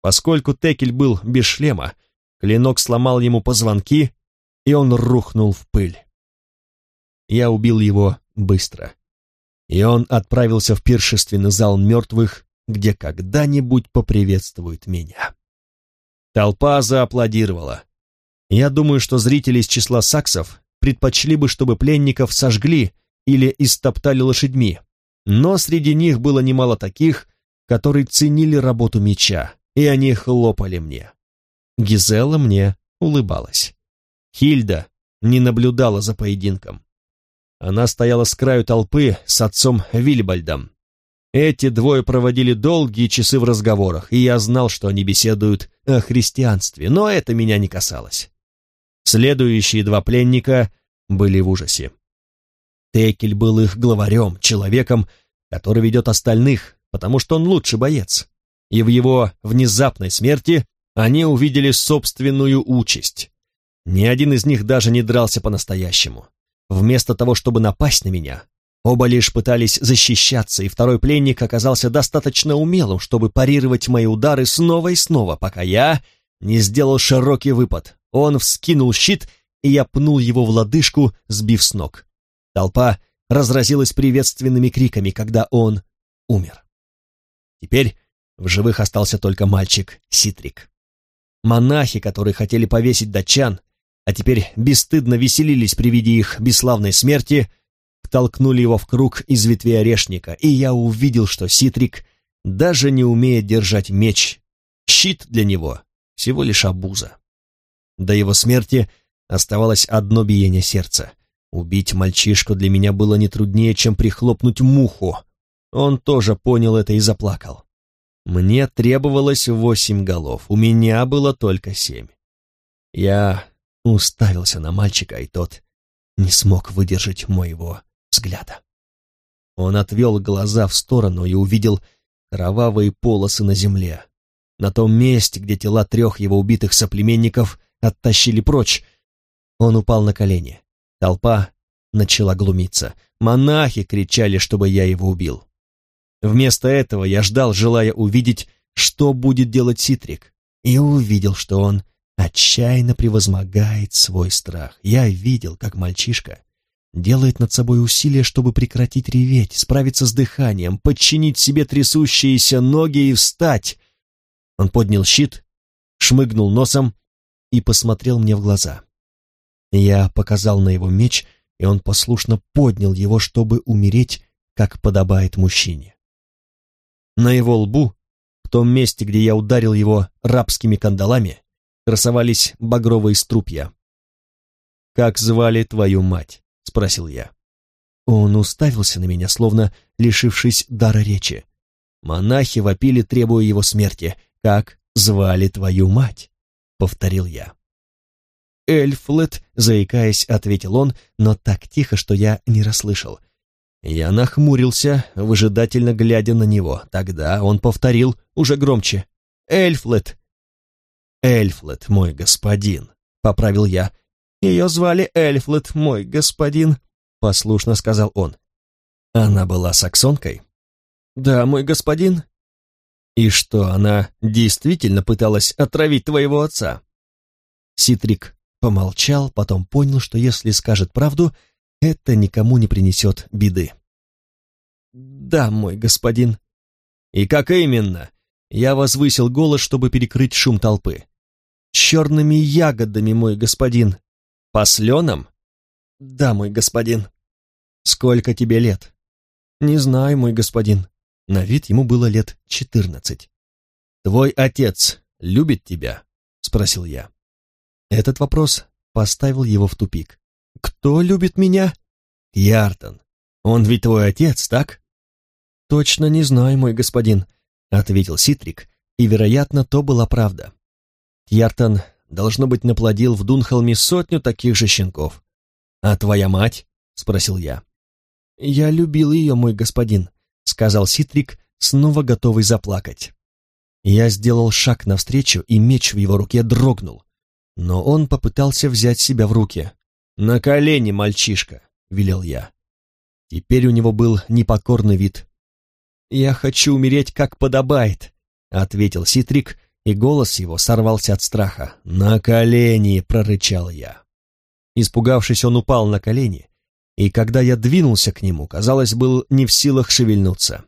Поскольку Текель был без шлема, клинок сломал ему позвонки, и он рухнул в пыль. Я убил его быстро. И он отправился в пиршественный зал мертвых, где когда-нибудь поприветствует меня. Толпа зааплодировала. Я думаю, что зрители из числа саксов предпочли бы, чтобы пленников сожгли или истоптали лошадьми, но среди них было немало таких, которые ценили работу меча, и они хлопали мне. Гизела мне улыбалась. Хильда не наблюдала за поединком. Она стояла с краю толпы с отцом Вильбальдом. Эти двое проводили долгие часы в разговорах, и я знал, что они беседуют о христианстве, но это меня не касалось. Следующие два пленника были в ужасе. Текель был их главарем, человеком, который ведет остальных, потому что он лучший боец. И в его внезапной смерти они увидели собственную участь. Ни один из них даже не дрался по-настоящему. Вместо того, чтобы напасть на меня, оба лишь пытались защищаться, и второй пленник оказался достаточно умелым, чтобы парировать мои удары снова и снова, пока я не сделал широкий выпад. Он вскинул щит, и я пнул его в лодыжку, сбив с ног. Толпа разразилась приветственными криками, когда он умер. Теперь в живых остался только мальчик Ситрик. Монахи, которые хотели повесить датчан, а теперь бесстыдно веселились при виде их бесславной смерти, втолкнули его в круг из ветвей орешника, и я увидел, что Ситрик даже не умеет держать меч. Щит для него всего лишь обуза. До его смерти оставалось одно биение сердца. Убить мальчишку для меня было не труднее, чем прихлопнуть муху. Он тоже понял это и заплакал. Мне требовалось восемь голов, у меня было только семь. Я уставился на мальчика, и тот не смог выдержать моего взгляда. Он отвел глаза в сторону и увидел кровавые полосы на земле. На том месте, где тела трех его убитых соплеменников оттащили прочь, он упал на колени. Толпа начала глумиться. Монахи кричали, чтобы я его убил. Вместо этого я ждал, желая увидеть, что будет делать Ситрик, и увидел, что он отчаянно превозмогает свой страх. Я видел, как мальчишка делает над собой усилия, чтобы прекратить реветь, справиться с дыханием, подчинить себе трясущиеся ноги и встать. Он поднял щит, шмыгнул носом и посмотрел мне в глаза. Я показал на его меч, и он послушно поднял его, чтобы умереть, как подобает мужчине. На его лбу, в том месте, где я ударил его рабскими кандалами, красовались багровые струпья. «Как звали твою мать?» — спросил я. Он уставился на меня, словно лишившись дара речи. Монахи вопили, требуя его смерти. «Как звали твою мать?» — повторил я. «Эльфлет», — заикаясь, ответил он, но так тихо, что я не расслышал. Я нахмурился, выжидательно глядя на него. Тогда он повторил уже громче. «Эльфлет, «Эльфлет, мой господин», — поправил я. «Ее звали Эльфлет, мой господин», — послушно сказал он. «Она была саксонкой?» «Да, мой господин». «И что, она действительно пыталась отравить твоего отца?» Ситрик помолчал, потом понял, что если скажет правду, это никому не принесет беды. «Да, мой господин». «И как именно?» Я возвысил голос, чтобы перекрыть шум толпы черными ягодами, мой господин. Посленом? Да, мой господин. Сколько тебе лет? Не знаю, мой господин. На вид ему было лет четырнадцать. Твой отец любит тебя? Спросил я. Этот вопрос поставил его в тупик. Кто любит меня? Яртон. Он ведь твой отец, так? Точно не знаю, мой господин, ответил Ситрик, и, вероятно, то была правда. Яртон, должно быть, наплодил в Дунхолме сотню таких же щенков. «А твоя мать?» — спросил я. «Я любил ее, мой господин», — сказал Ситрик, снова готовый заплакать. Я сделал шаг навстречу, и меч в его руке дрогнул. Но он попытался взять себя в руки. «На колени, мальчишка!» — велел я. Теперь у него был непокорный вид. «Я хочу умереть, как подобает», — ответил Ситрик, и голос его сорвался от страха. «На колени!» — прорычал я. Испугавшись, он упал на колени, и когда я двинулся к нему, казалось, был не в силах шевельнуться.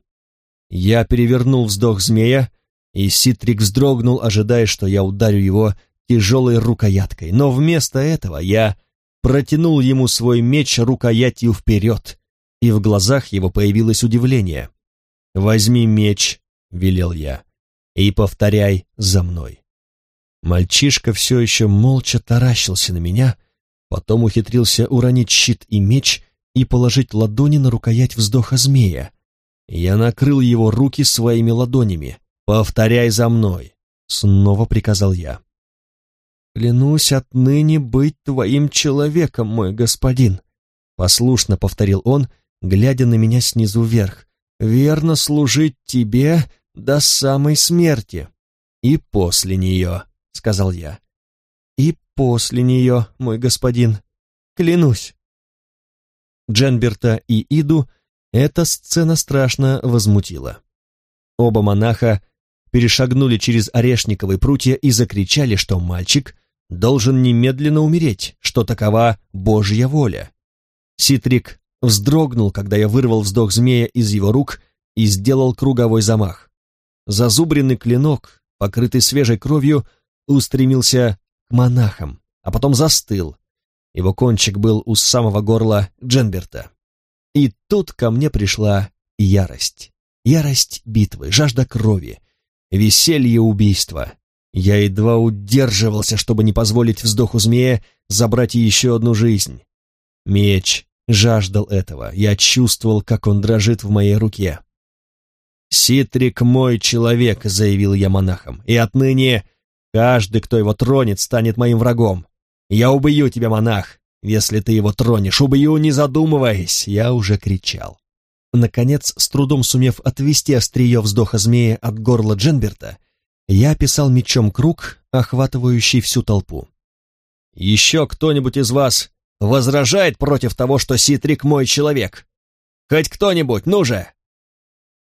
Я перевернул вздох змея, и Ситрик вздрогнул, ожидая, что я ударю его тяжелой рукояткой, но вместо этого я протянул ему свой меч рукоятью вперед, и в глазах его появилось удивление. «Возьми меч», — велел я, и повторяй за мной. Мальчишка все еще молча таращился на меня, потом ухитрился уронить щит и меч и положить ладони на рукоять вздоха змея. Я накрыл его руки своими ладонями. «Повторяй за мной!» — снова приказал я. «Клянусь отныне быть твоим человеком, мой господин!» — послушно повторил он, глядя на меня снизу вверх. «Верно служить тебе до самой смерти. И после нее, — сказал я. И после нее, мой господин, клянусь. Дженберта и Иду эта сцена страшно возмутила. Оба монаха перешагнули через орешниковые прутья и закричали, что мальчик должен немедленно умереть, что такова Божья воля. Ситрик вздрогнул, когда я вырвал вздох змея из его рук и сделал круговой замах. Зазубренный клинок, покрытый свежей кровью, устремился к монахам, а потом застыл. Его кончик был у самого горла Дженберта. И тут ко мне пришла ярость. Ярость битвы, жажда крови, веселье убийства. Я едва удерживался, чтобы не позволить вздоху змея забрать еще одну жизнь. Меч жаждал этого. Я чувствовал, как он дрожит в моей руке. «Ситрик мой человек», — заявил я монахам, — «и отныне каждый, кто его тронет, станет моим врагом. Я убью тебя, монах, если ты его тронешь, убью, не задумываясь!» Я уже кричал. Наконец, с трудом сумев отвести острие вздоха змея от горла Дженберта, я описал мечом круг, охватывающий всю толпу. «Еще кто-нибудь из вас возражает против того, что Ситрик мой человек? Хоть кто-нибудь, ну же!»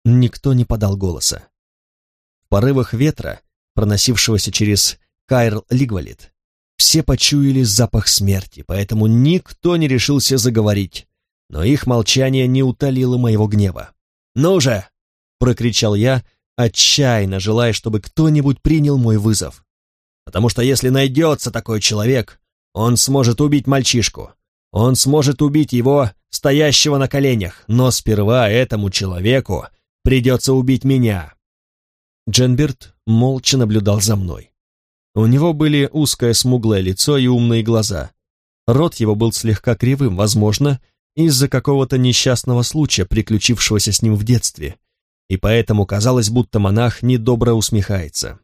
Никто не подал голоса. В порывах ветра, проносившегося через Кайр Лигвалит, все почуяли запах смерти, поэтому никто не решился заговорить, но их молчание не утолило моего гнева. «Ну же!» — прокричал я, отчаянно желая, чтобы кто-нибудь принял мой вызов. Потому что если найдется такой человек, он сможет убить мальчишку. Он сможет убить его, стоящего на коленях, но сперва этому человеку придется убить меня. Дженберт молча наблюдал за мной. У него были узкое смуглое лицо и умные глаза. Рот его был слегка кривым, возможно, из-за какого-то несчастного случая, приключившегося с ним в детстве, и поэтому казалось, будто монах недобро усмехается.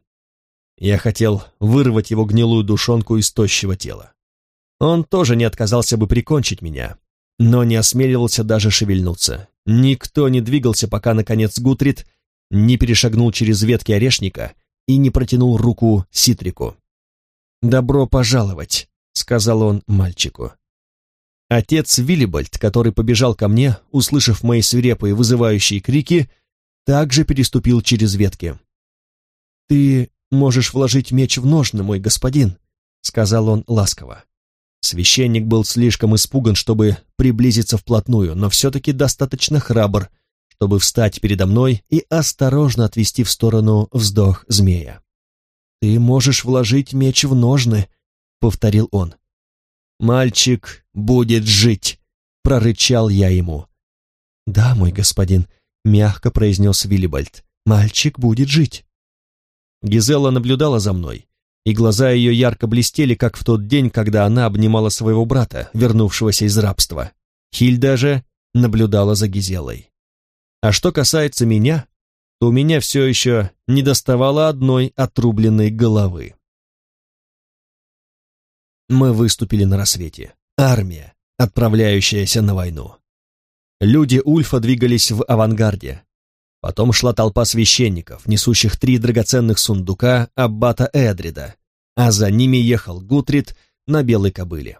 Я хотел вырвать его гнилую душонку из тощего тела. Он тоже не отказался бы прикончить меня, но не осмеливался даже шевельнуться. Никто не двигался, пока, наконец, Гутрид не перешагнул через ветки орешника и не протянул руку Ситрику. «Добро пожаловать», — сказал он мальчику. Отец Виллибальд, который побежал ко мне, услышав мои свирепые вызывающие крики, также переступил через ветки. «Ты можешь вложить меч в ножны, мой господин», — сказал он ласково. Священник был слишком испуган, чтобы приблизиться вплотную, но все-таки достаточно храбр, чтобы встать передо мной и осторожно отвести в сторону вздох змея. «Ты можешь вложить меч в ножны», — повторил он. «Мальчик будет жить», — прорычал я ему. «Да, мой господин», мягко произнес Виллибальд. «Мальчик будет жить». Гизела наблюдала за мной, и глаза ее ярко блестели, как в тот день, когда она обнимала своего брата, вернувшегося из рабства. Хильда же наблюдала за Гизелой. А что касается меня, то у меня все еще не доставало одной отрубленной головы. Мы выступили на рассвете. Армия, отправляющаяся на войну. Люди Ульфа двигались в авангарде. Потом шла толпа священников, несущих три драгоценных сундука аббата Эдрида, а за ними ехал Гутрид на белой кобыле.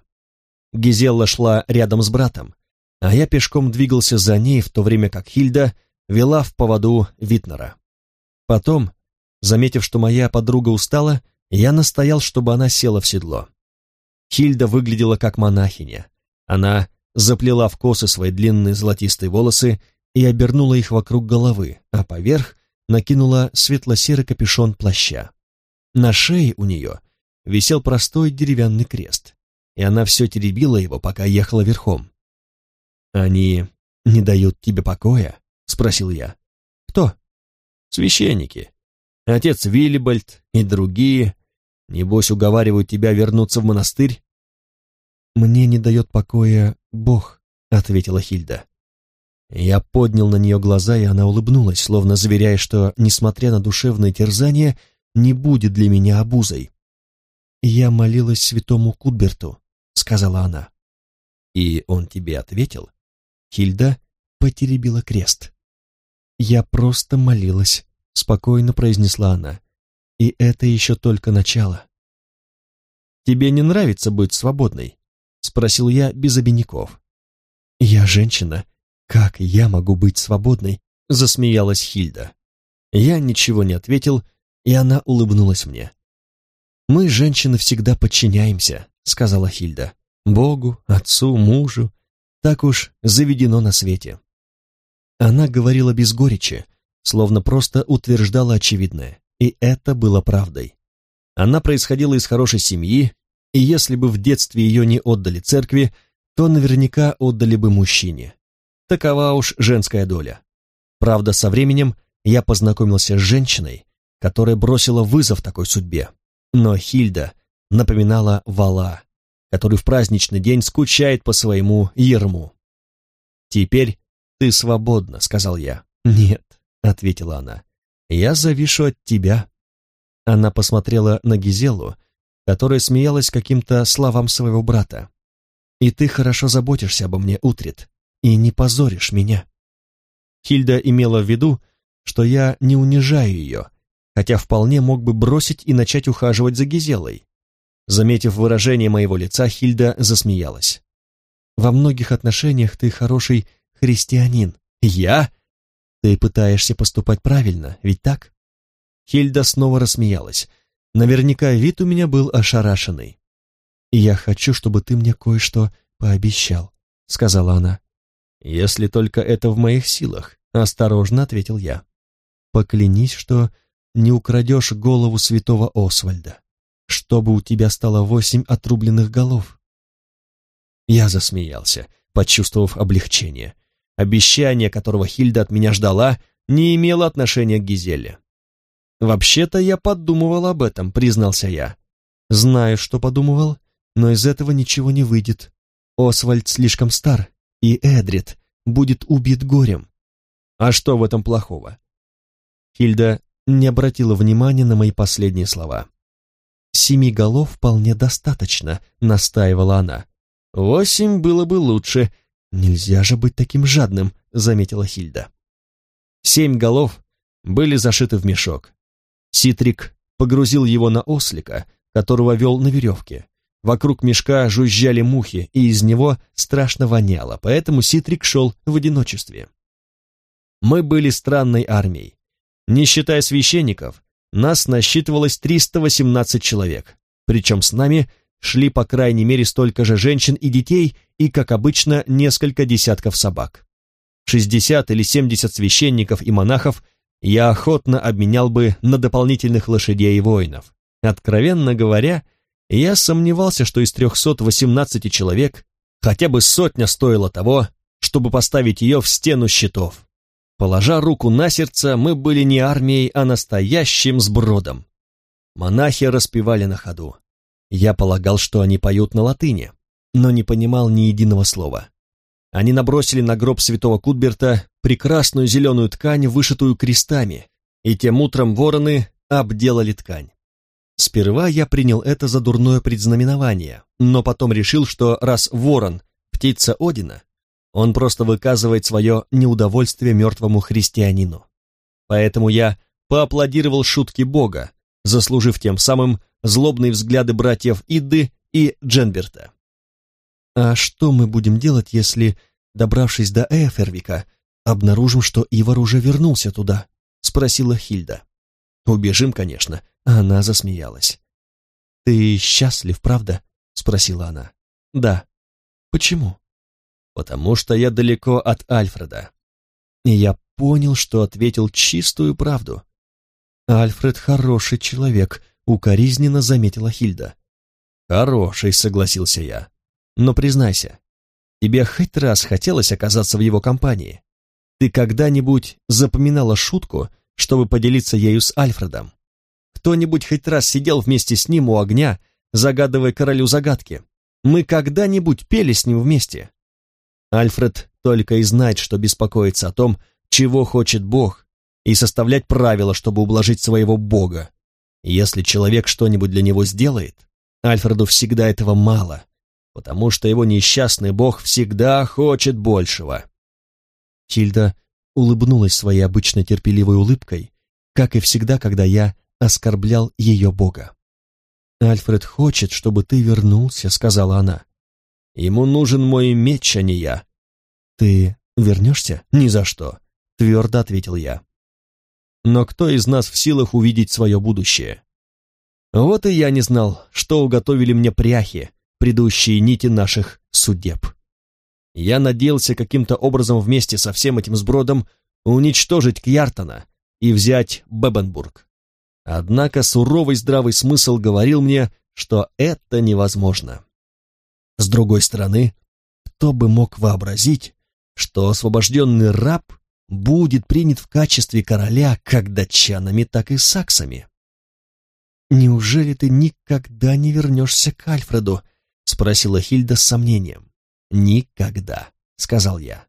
Гизелла шла рядом с братом, а я пешком двигался за ней, в то время как Хильда вела в поводу Витнера. Потом, заметив, что моя подруга устала, я настоял, чтобы она села в седло. Хильда выглядела как монахиня. Она заплела в косы свои длинные золотистые волосы и обернула их вокруг головы, а поверх накинула светло-серый капюшон плаща. На шее у нее висел простой деревянный крест, и она все теребила его, пока ехала верхом. «Они не дают тебе покоя?» — спросил я. «Кто?» «Священники. Отец Виллибальд и другие. Небось, уговаривают тебя вернуться в монастырь?» «Мне не дает покоя Бог», — ответила Хильда. Я поднял на нее глаза, и она улыбнулась, словно заверяя, что, несмотря на душевное терзание, не будет для меня обузой. «Я молилась святому Кудберту», — сказала она. «И он тебе ответил?» Хильда потеребила крест. «Я просто молилась», — спокойно произнесла она. «И это еще только начало». «Тебе не нравится быть свободной?» Спросил я без обиняков. «Я женщина. Как я могу быть свободной?» Засмеялась Хильда. Я ничего не ответил, и она улыбнулась мне. «Мы, женщины, всегда подчиняемся», — сказала Хильда. «Богу, отцу, мужу. Так уж заведено на свете». Она говорила без горечи, словно просто утверждала очевидное, и это было правдой. Она происходила из хорошей семьи, и если бы в детстве ее не отдали церкви, то наверняка отдали бы мужчине. Такова уж женская доля. Правда, со временем я познакомился с женщиной, которая бросила вызов такой судьбе. Но Хильда напоминала вала, который в праздничный день скучает по своему ерму. «Теперь ты свободна», — сказал я. «Нет», — ответила она, — «я завишу от тебя». Она посмотрела на Гизелу, которая смеялась каким-то словам своего брата. «И ты хорошо заботишься обо мне, Утрит, и не позоришь меня». Хильда имела в виду, что я не унижаю ее, хотя вполне мог бы бросить и начать ухаживать за Гизелой. Заметив выражение моего лица, Хильда засмеялась. «Во многих отношениях ты хороший христианин. Я? Ты пытаешься поступать правильно, ведь так?» Хильда снова рассмеялась. Наверняка вид у меня был ошарашенный. «Я хочу, чтобы ты мне кое-что пообещал», — сказала она. «Если только это в моих силах», — осторожно ответил я. «Поклянись, что не украдешь голову святого Освальда, чтобы у тебя стало восемь отрубленных голов». Я засмеялся, почувствовав облегчение. Обещание, которого Хильда от меня ждала, не имело отношения к Гизеле. «Вообще-то я подумывал об этом», — признался я. «Знаю, что подумывал, но из этого ничего не выйдет. Освальд слишком стар, и Эдрид будет убит горем. А что в этом плохого? Хильда не обратила внимания на мои последние слова. «Семи голов вполне достаточно», — настаивала она. «Восемь было бы лучше. Нельзя же быть таким жадным», — заметила Хильда. Семь голов были зашиты в мешок. Ситрик погрузил его на ослика, которого вел на веревке. Вокруг мешка жужжали мухи, и из него страшно воняло, поэтому Ситрик шел в одиночестве. Мы были странной армией. Не считая священников, нас насчитывалось 318 человек, причем с нами шли по крайней мере столько же женщин и детей и, как обычно, несколько десятков собак. 60 или 70 священников и монахов я охотно обменял бы на дополнительных лошадей и воинов. Откровенно говоря, я сомневался, что из 318 человек хотя бы сотня стоила того, чтобы поставить ее в стену щитов. Положа руку на сердце, мы были не армией, а настоящим сбродом. Монахи распевали на ходу. Я полагал, что они поют на латыни, но не понимал ни единого слова. Они набросили на гроб святого Кутберта прекрасную зеленую ткань, вышитую крестами, и тем утром вороны обделали ткань. Сперва я принял это за дурное предзнаменование, но потом решил, что раз ворон — птица Одина, он просто выказывает свое неудовольствие мертвому христианину. Поэтому я поаплодировал шутки Бога, заслужив тем самым злобные взгляды братьев Идды и Дженберта. «А что мы будем делать, если, добравшись до Эфервика, обнаружим, что Ивар уже вернулся туда?» — спросила Хильда. «Убежим, конечно», — она засмеялась. «Ты счастлив, правда?» — спросила она. «Да». «Почему?» «Потому что я далеко от Альфреда». И я понял, что ответил чистую правду. «Альфред хороший человек», — укоризненно заметила Хильда. «Хороший», — согласился я. «Но признайся, тебе хоть раз хотелось оказаться в его компании? Ты когда-нибудь запоминала шутку, чтобы поделиться ею с Альфредом. Кто-нибудь хоть раз сидел вместе с ним у огня, загадывая королю загадки. Мы когда-нибудь пели с ним вместе. Альфред только и знает, что беспокоится о том, чего хочет Бог, и составлять правила, чтобы ублажить своего Бога. Если человек что-нибудь для него сделает, Альфреду всегда этого мало, потому что его несчастный Бог всегда хочет большего. Хильда улыбнулась своей обычно терпеливой улыбкой, как и всегда, когда я оскорблял ее Бога. «Альфред хочет, чтобы ты вернулся», — сказала она. «Ему нужен мой меч, а не я». «Ты вернешься?» «Ни за что», — твердо ответил я. «Но кто из нас в силах увидеть свое будущее?» Вот и я не знал, что уготовили мне пряхи, предыдущие нити наших судеб. Я надеялся каким-то образом вместе со всем этим сбродом уничтожить Кьяртона и взять Бебенбург. Однако суровый здравый смысл говорил мне, что это невозможно. С другой стороны, кто бы мог вообразить, что освобожденный раб будет принят в качестве короля как датчанами, так и саксами. «Неужели ты никогда не вернешься к Альфреду?» — спросила Хильда с сомнением. «Никогда», — сказал я.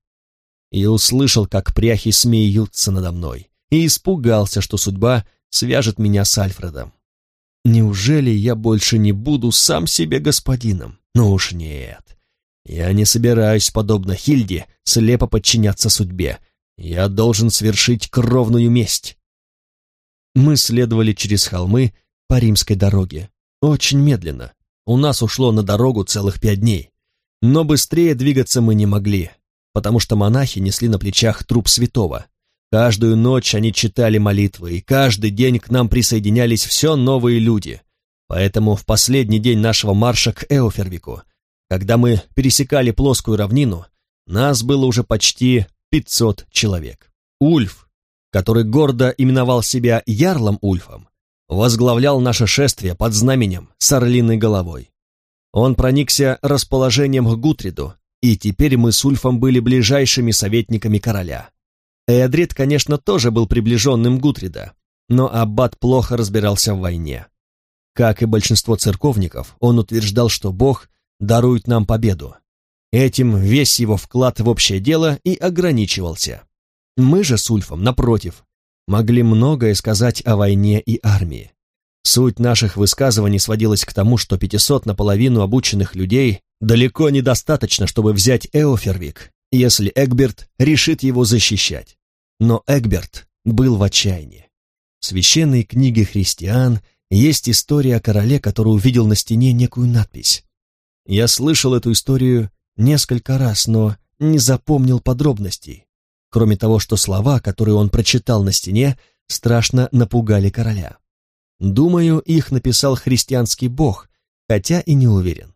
И услышал, как пряхи смеются надо мной, и испугался, что судьба свяжет меня с Альфредом. Неужели я больше не буду сам себе господином? Ну уж нет. Я не собираюсь, подобно Хильде, слепо подчиняться судьбе. Я должен свершить кровную месть. Мы следовали через холмы по римской дороге. Очень медленно. У нас ушло на дорогу целых пять дней. Но быстрее двигаться мы не могли, потому что монахи несли на плечах труп святого. Каждую ночь они читали молитвы, и каждый день к нам присоединялись все новые люди. Поэтому в последний день нашего марша к Эофервику, когда мы пересекали плоскую равнину, нас было уже почти 500 человек. Ульф, который гордо именовал себя Ярлом Ульфом, возглавлял наше шествие под знаменем с орлиной головой. Он проникся расположением к Гутриду, и теперь мы с Ульфом были ближайшими советниками короля. Эдрид, конечно, тоже был приближенным Гутрида, но Аббат плохо разбирался в войне. Как и большинство церковников, он утверждал, что Бог дарует нам победу. Этим весь его вклад в общее дело и ограничивался. Мы же с Ульфом, напротив, могли многое сказать о войне и армии. Суть наших высказываний сводилась к тому, что 500 наполовину обученных людей далеко недостаточно, чтобы взять Эофервик, если Эгберт решит его защищать. Но Эгберт был в отчаянии. В священной книге христиан есть история о короле, который увидел на стене некую надпись. Я слышал эту историю несколько раз, но не запомнил подробностей, кроме того, что слова, которые он прочитал на стене, страшно напугали короля. Думаю, их написал христианский бог, хотя и не уверен.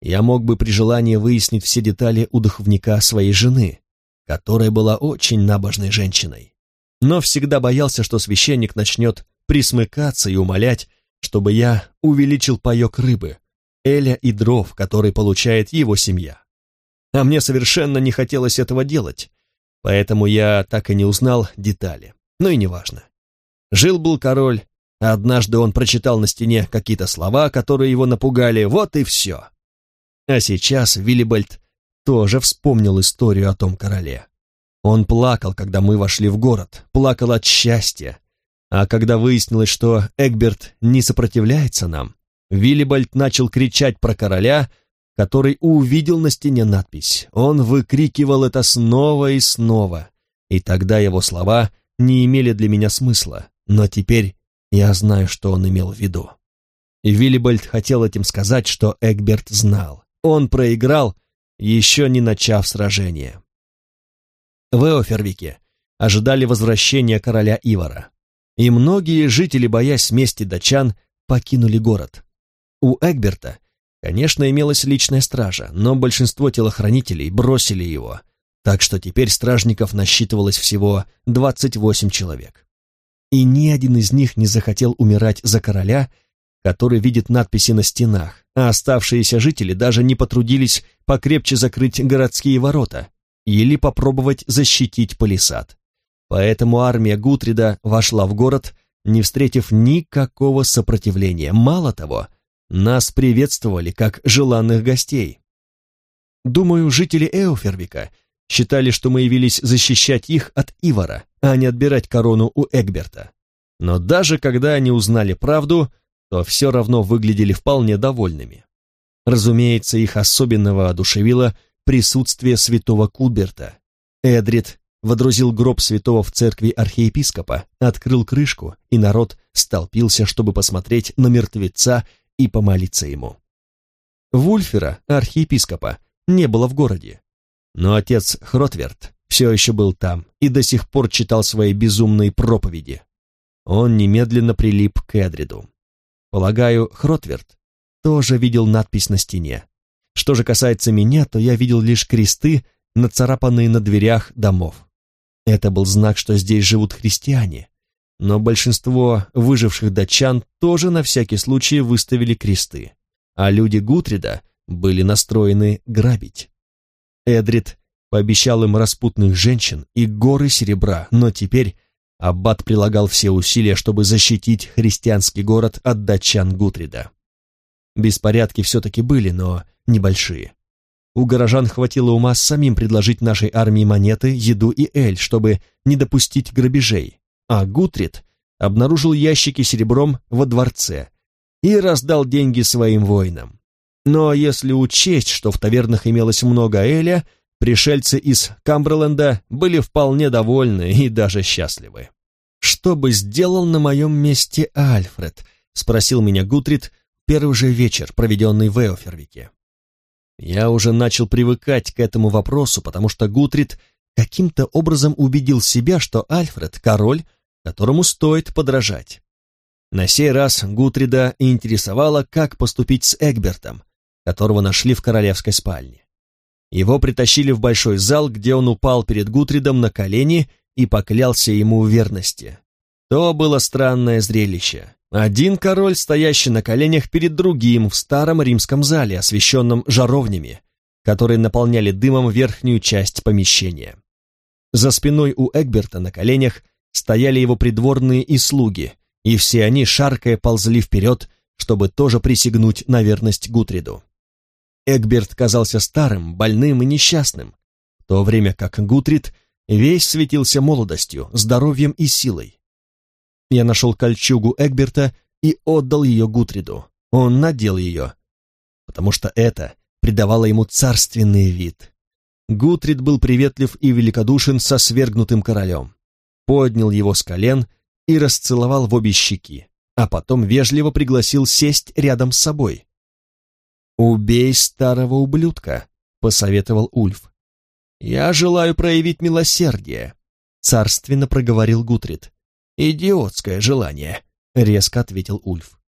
Я мог бы при желании выяснить все детали у духовника своей жены, которая была очень набожной женщиной. Но всегда боялся, что священник начнет присмыкаться и умолять, чтобы я увеличил паек рыбы, эля и дров, который получает его семья. А мне совершенно не хотелось этого делать, поэтому я так и не узнал детали. Но и неважно. Жил-был король, однажды он прочитал на стене какие-то слова, которые его напугали, вот и все. А сейчас Виллибальд тоже вспомнил историю о том короле. Он плакал, когда мы вошли в город, плакал от счастья. А когда выяснилось, что Эгберт не сопротивляется нам, Виллибальд начал кричать про короля, который увидел на стене надпись. Он выкрикивал это снова и снова, и тогда его слова не имели для меня смысла, но теперь я знаю, что он имел в виду. И Виллибальд хотел этим сказать, что Эгберт знал. Он проиграл, еще не начав сражение. В Эофервике ожидали возвращения короля Ивара, и многие жители, боясь мести датчан, покинули город. У Эгберта, конечно, имелась личная стража, но большинство телохранителей бросили его, так что теперь стражников насчитывалось всего 28 человек. И ни один из них не захотел умирать за короля, который видит надписи на стенах, а оставшиеся жители даже не потрудились покрепче закрыть городские ворота или попробовать защитить палисад. Поэтому армия Гутрида вошла в город, не встретив никакого сопротивления. Мало того, нас приветствовали как желанных гостей. Думаю, жители Эофервика считали, что мы явились защищать их от Ивара, а не отбирать корону у Эгберта. Но даже когда они узнали правду, то все равно выглядели вполне довольными. Разумеется, их особенно воодушевило присутствие святого Кудберта. Эдрид водрузил гроб святого в церкви архиепископа, открыл крышку, и народ столпился, чтобы посмотреть на мертвеца и помолиться ему. Вульфера, архиепископа, не было в городе, но отец Хротверт все еще был там и до сих пор читал свои безумные проповеди. Он немедленно прилип к Эдриду. Полагаю, Хротверт тоже видел надпись на стене. Что же касается меня, то я видел лишь кресты, нацарапанные на дверях домов. Это был знак, что здесь живут христиане, но большинство выживших датчан тоже на всякий случай выставили кресты, а люди Гутрида были настроены грабить. Эдрид пообещал им распутных женщин и горы серебра, но теперь аббат прилагал все усилия, чтобы защитить христианский город от датчан Гутрида. Беспорядки все-таки были, но небольшие. У горожан хватило ума самим предложить нашей армии монеты, еду и эль, чтобы не допустить грабежей, а Гутрид обнаружил ящики серебром во дворце и раздал деньги своим воинам. Но если учесть, что в тавернах имелось много эля, пришельцы из Камберленда были вполне довольны и даже счастливы. «Что бы сделал на моем месте Альфред?» — спросил меня Гутрид первый же вечер, проведенный в Эофервике. Я уже начал привыкать к этому вопросу, потому что Гутрид каким-то образом убедил себя, что Альфред — король, которому стоит подражать. На сей раз Гутрида интересовало, как поступить с Эгбертом, которого нашли в королевской спальне. Его притащили в большой зал, где он упал перед Гутридом на колени и поклялся ему в верности. То было странное зрелище. Один король, стоящий на коленях перед другим в старом римском зале, освещенном жаровнями, которые наполняли дымом верхнюю часть помещения. За спиной у Эгберта на коленях стояли его придворные и слуги, и все они, шаркая, ползли вперед, чтобы тоже присягнуть на верность Гутриду. Эгберт казался старым, больным и несчастным, в то время как Гутрид весь светился молодостью, здоровьем и силой. Я нашел кольчугу Эгберта и отдал ее Гутриду. Он надел ее, потому что это придавало ему царственный вид. Гутрид был приветлив и великодушен со свергнутым королем, поднял его с колен и расцеловал в обе щеки, а потом вежливо пригласил сесть рядом с собой. «Убей старого ублюдка», — посоветовал Ульф. «Я желаю проявить милосердие», — царственно проговорил Гутрид. «Идиотское желание», — резко ответил Ульф.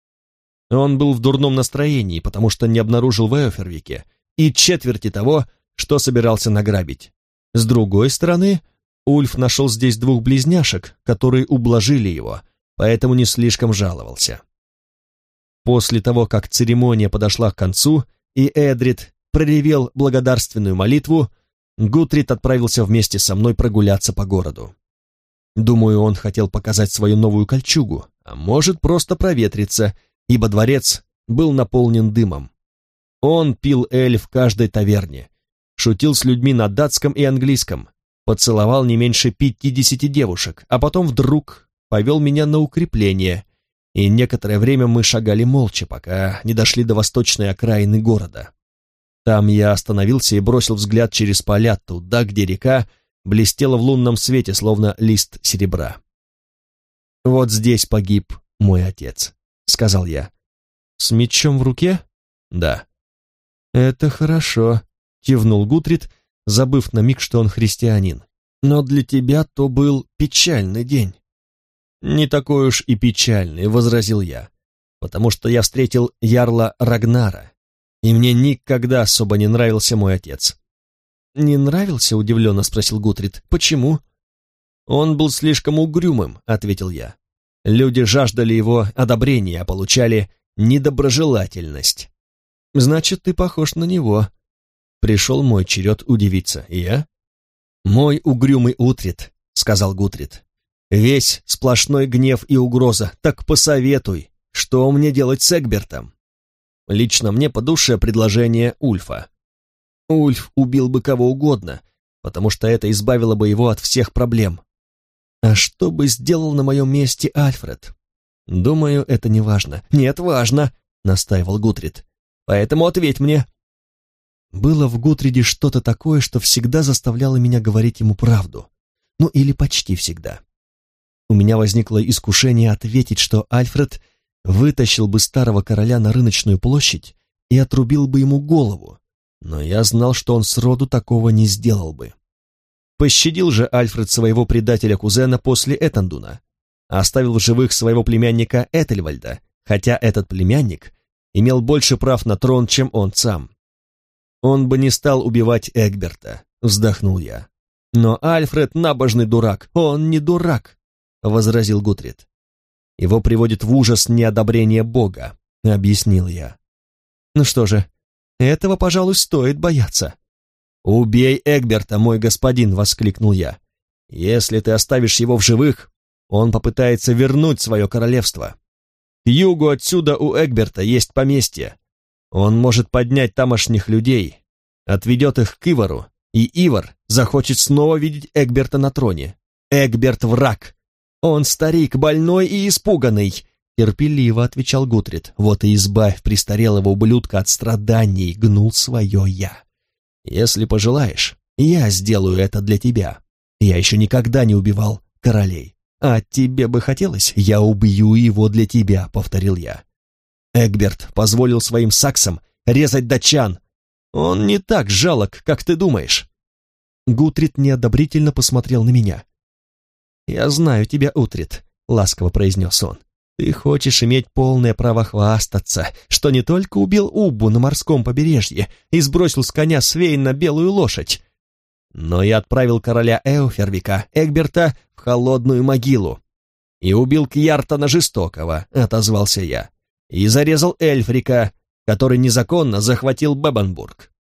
Он был в дурном настроении, потому что не обнаружил в Эофервике и четверти того, что собирался награбить. С другой стороны, Ульф нашел здесь двух близняшек, которые ублажили его, поэтому не слишком жаловался. После того, как церемония подошла к концу, и Эдрид проревел благодарственную молитву, Гутрид отправился вместе со мной прогуляться по городу. Думаю, он хотел показать свою новую кольчугу, а может просто проветриться, ибо дворец был наполнен дымом. Он пил эль в каждой таверне, шутил с людьми на датском и английском, поцеловал не меньше пятидесяти девушек, а потом вдруг повел меня на укрепление, и некоторое время мы шагали молча, пока не дошли до восточной окраины города. Там я остановился и бросил взгляд через поля туда, где река блестела в лунном свете, словно лист серебра. «Вот здесь погиб мой отец», — сказал я. «С мечом в руке?» «Да». «Это хорошо», — кивнул Гутрид, забыв на миг, что он христианин. «Но для тебя то был печальный день». «Не такой уж и печальный», — возразил я, «потому что я встретил ярла Рагнара, и мне никогда особо не нравился мой отец». «Не нравился?» — удивленно спросил Гутрид. «Почему?» «Он был слишком угрюмым», — ответил я. «Люди жаждали его одобрения, а получали недоброжелательность». «Значит, ты похож на него». Пришел мой черед удивиться. «И я?» «Мой угрюмый Утрид», — сказал Гутрид. Весь сплошной гнев и угроза. Так посоветуй, что мне делать с Эгбертом? Лично мне по душе предложение Ульфа. Ульф убил бы кого угодно, потому что это избавило бы его от всех проблем. А что бы сделал на моем месте Альфред? Думаю, это не важно. Нет, важно, настаивал Гутрид. Поэтому ответь мне. Было в Гутриде что-то такое, что всегда заставляло меня говорить ему правду. Ну или почти всегда. У меня возникло искушение ответить, что Альфред вытащил бы старого короля на рыночную площадь и отрубил бы ему голову, но я знал, что он сроду такого не сделал бы. Пощадил же Альфред своего предателя-кузена после Этандуна, оставил в живых своего племянника Этельвальда, хотя этот племянник имел больше прав на трон, чем он сам. Он бы не стал убивать Эгберта, вздохнул я. Но Альфред набожный дурак, он не дурак. — возразил Гутрид. «Его приводит в ужас неодобрение Бога», — объяснил я. «Ну что же, этого, пожалуй, стоит бояться». «Убей Эгберта, мой господин!» — воскликнул я. «Если ты оставишь его в живых, он попытается вернуть свое королевство. К югу отсюда у Эгберта есть поместье. Он может поднять тамошних людей, отведет их к Ивару, и Ивар захочет снова видеть Эгберта на троне. Эгберт враг. Он старик, больной и испуганный. Терпеливо отвечал Гутрид. Вот и избавь престарелого ублюдка от страданий, гнул свое я. Если пожелаешь, я сделаю это для тебя. Я еще никогда не убивал королей. А тебе бы хотелось, я убью его для тебя, повторил я. Эгберт позволил своим саксам резать датчан. Он не так жалок, как ты думаешь. Гутрид неодобрительно посмотрел на меня. «Я знаю тебя, Утрид», — ласково произнес он. «Ты хочешь иметь полное право хвастаться, что не только убил Уббу на морском побережье и сбросил с коня Свейн на белую лошадь, но я отправил короля Эофервика, Эгберта, в холодную могилу. И убил Кьяртана Жестокого, отозвался я. И зарезал Эльфрика, который незаконно захватил Бебенбург.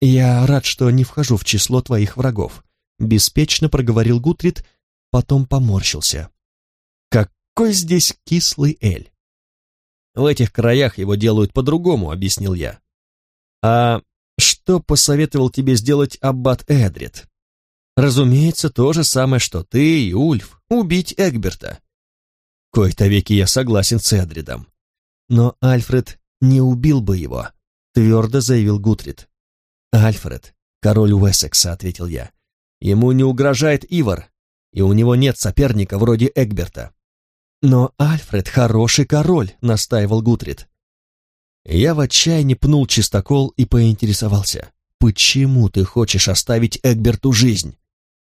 «Я рад, что не вхожу в число твоих врагов», — беспечно проговорил Гутрид, потом поморщился. «Какой здесь кислый Эль?» «В этих краях его делают по-другому», — объяснил я. «А что посоветовал тебе сделать аббат Эдрид?» «Разумеется, то же самое, что ты и Ульф, убить Эгберта». Кое-то веки я согласен с Эдридом. Но Альфред не убил бы его, твердо заявил Гутрид. Альфред, король Уэссекса, ответил я. Ему не угрожает Ивар, и у него нет соперника вроде Эгберта. Но Альфред хороший король, настаивал Гутрид. Я в отчаянии пнул чистокол и поинтересовался. «Почему ты хочешь оставить Эгберту жизнь?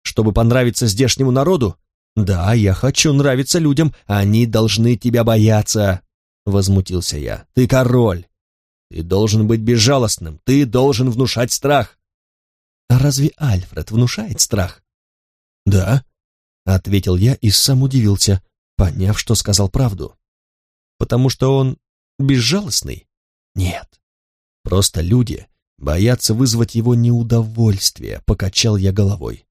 Чтобы понравиться здешнему народу? Да, я хочу нравиться людям, они должны тебя бояться!» Возмутился я. «Ты король! Ты должен быть безжалостным, ты должен внушать страх!» «А разве Альфред внушает страх?» «Да», — ответил я и сам удивился, поняв, что сказал правду. «Потому что он безжалостный?» «Нет. Просто люди боятся вызвать его неудовольствие», — покачал я головой.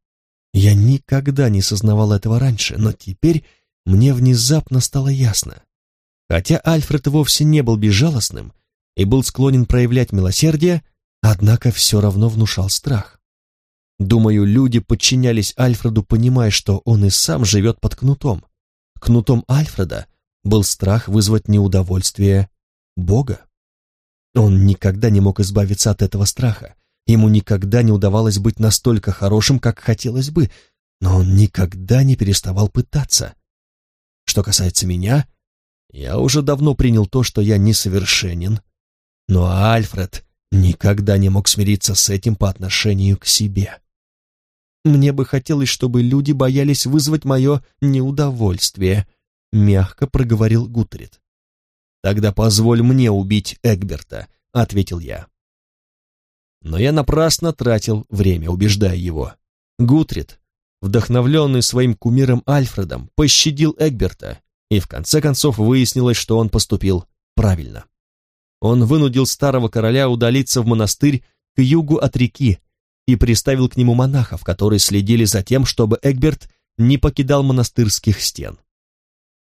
Я никогда не сознавал этого раньше, но теперь мне внезапно стало ясно. Хотя Альфред вовсе не был безжалостным и был склонен проявлять милосердие, однако все равно внушал страх. Думаю, люди подчинялись Альфреду, понимая, что он и сам живет под кнутом. Кнутом Альфреда был страх вызвать неудовольствие Бога. Он никогда не мог избавиться от этого страха. Ему никогда не удавалось быть настолько хорошим, как хотелось бы, но он никогда не переставал пытаться. Что касается меня, я уже давно принял то, что я несовершенен, но Альфред никогда не мог смириться с этим по отношению к себе. Мне бы хотелось, чтобы люди боялись вызвать мое неудовольствие, мягко проговорил Гутрид. Тогда позволь мне убить Эгберта, ответил я. Но я напрасно тратил время, убеждая его. Гутрид, вдохновленный своим кумиром Альфредом, пощадил Эгберта и в конце концов выяснилось, что он поступил правильно. Он вынудил старого короля удалиться в монастырь к югу от реки и приставил к нему монахов, которые следили за тем, чтобы Эгберт не покидал монастырских стен.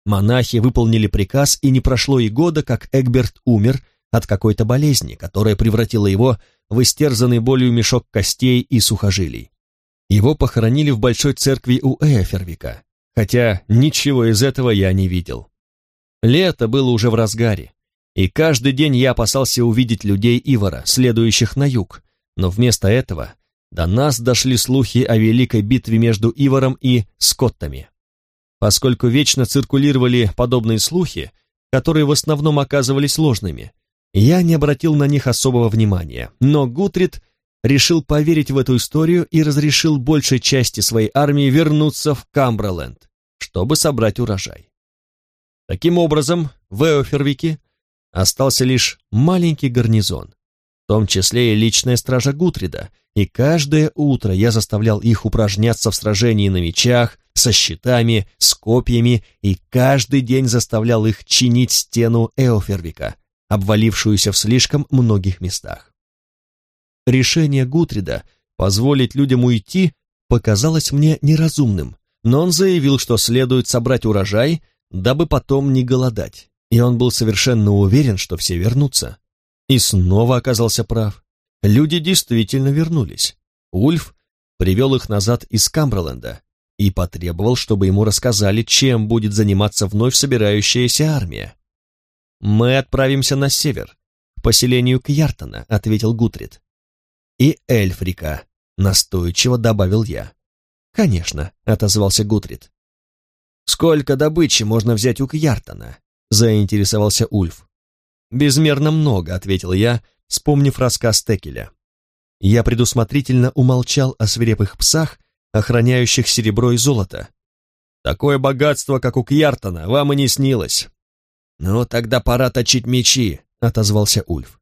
Монахи выполнили приказ, и не прошло и года, как Эгберт умер от какой-то болезни, которая превратила его в истерзанный болью мешок костей и сухожилий. Его похоронили в большой церкви у Эфервика, хотя ничего из этого я не видел. Лето было уже в разгаре, и каждый день я опасался увидеть людей Ивара, следующих на юг, но вместо этого до нас дошли слухи о великой битве между Иваром и Скоттами. Поскольку вечно циркулировали подобные слухи, которые в основном оказывались ложными, я не обратил на них особого внимания, но Гутрид решил поверить в эту историю и разрешил большей части своей армии вернуться в Камбраленд, чтобы собрать урожай. Таким образом, в Эофервике остался лишь маленький гарнизон, в том числе и личная стража Гутрида, и каждое утро я заставлял их упражняться в сражении на мечах, со щитами, с копьями, и каждый день заставлял их чинить стену Эофервика, обвалившуюся в слишком многих местах. Решение Гутрида позволить людям уйти показалось мне неразумным, но он заявил, что следует собрать урожай, дабы потом не голодать, и он был совершенно уверен, что все вернутся. И снова оказался прав. Люди действительно вернулись. Ульф привел их назад из Камберленда и потребовал, чтобы ему рассказали, чем будет заниматься вновь собирающаяся армия. «Мы отправимся на север, к поселению Кьяртона», — ответил Гутрид. «И Эльфрика», — настойчиво добавил я. «Конечно», — отозвался Гутрид. «Сколько добычи можно взять у Кьяртона?» — заинтересовался Ульф. «Безмерно много», — ответил я, вспомнив рассказ Текеля. Я предусмотрительно умолчал о свирепых псах, охраняющих серебро и золото. «Такое богатство, как у Кьяртона, вам и не снилось». «Ну, тогда пора точить мечи», — отозвался Ульф.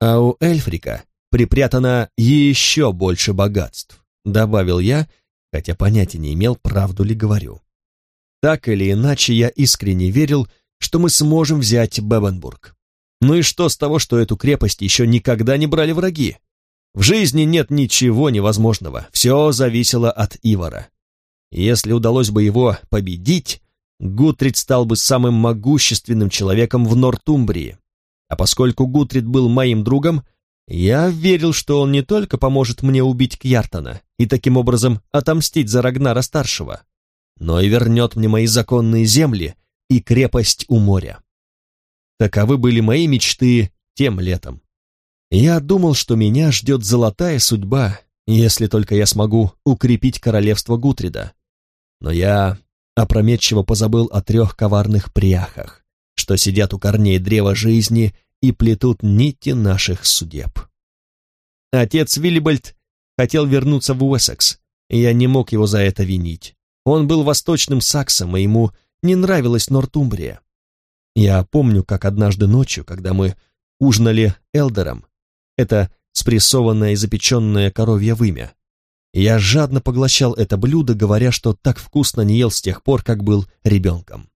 «А у Эльфрика припрятано еще больше богатств», — добавил я, хотя понятия не имел, правду ли говорю. Так или иначе, я искренне верил, что мы сможем взять Бебенбург. Ну и что с того, что эту крепость еще никогда не брали враги? В жизни нет ничего невозможного, все зависело от Ивара. Если удалось бы его победить, Гутрид стал бы самым могущественным человеком в Нортумбрии. А поскольку Гутрид был моим другом, я верил, что он не только поможет мне убить Кьяртона и таким образом отомстить за Рагнара-старшего, но и вернет мне мои законные земли и крепость у моря. Таковы были мои мечты тем летом. Я думал, что меня ждет золотая судьба, если только я смогу укрепить королевство Гутрида. Но я опрометчиво позабыл о трех коварных пряхах, что сидят у корней древа жизни и плетут нити наших судеб. Отец Виллибальд хотел вернуться в Уэссекс, и я не мог его за это винить. Он был восточным саксом, и ему не нравилась Нортумбрия. Я помню, как однажды ночью, когда мы ужинали элдером, это спрессованное и запеченное коровье вымя, я жадно поглощал это блюдо, говоря, что так вкусно не ел с тех пор, как был ребенком.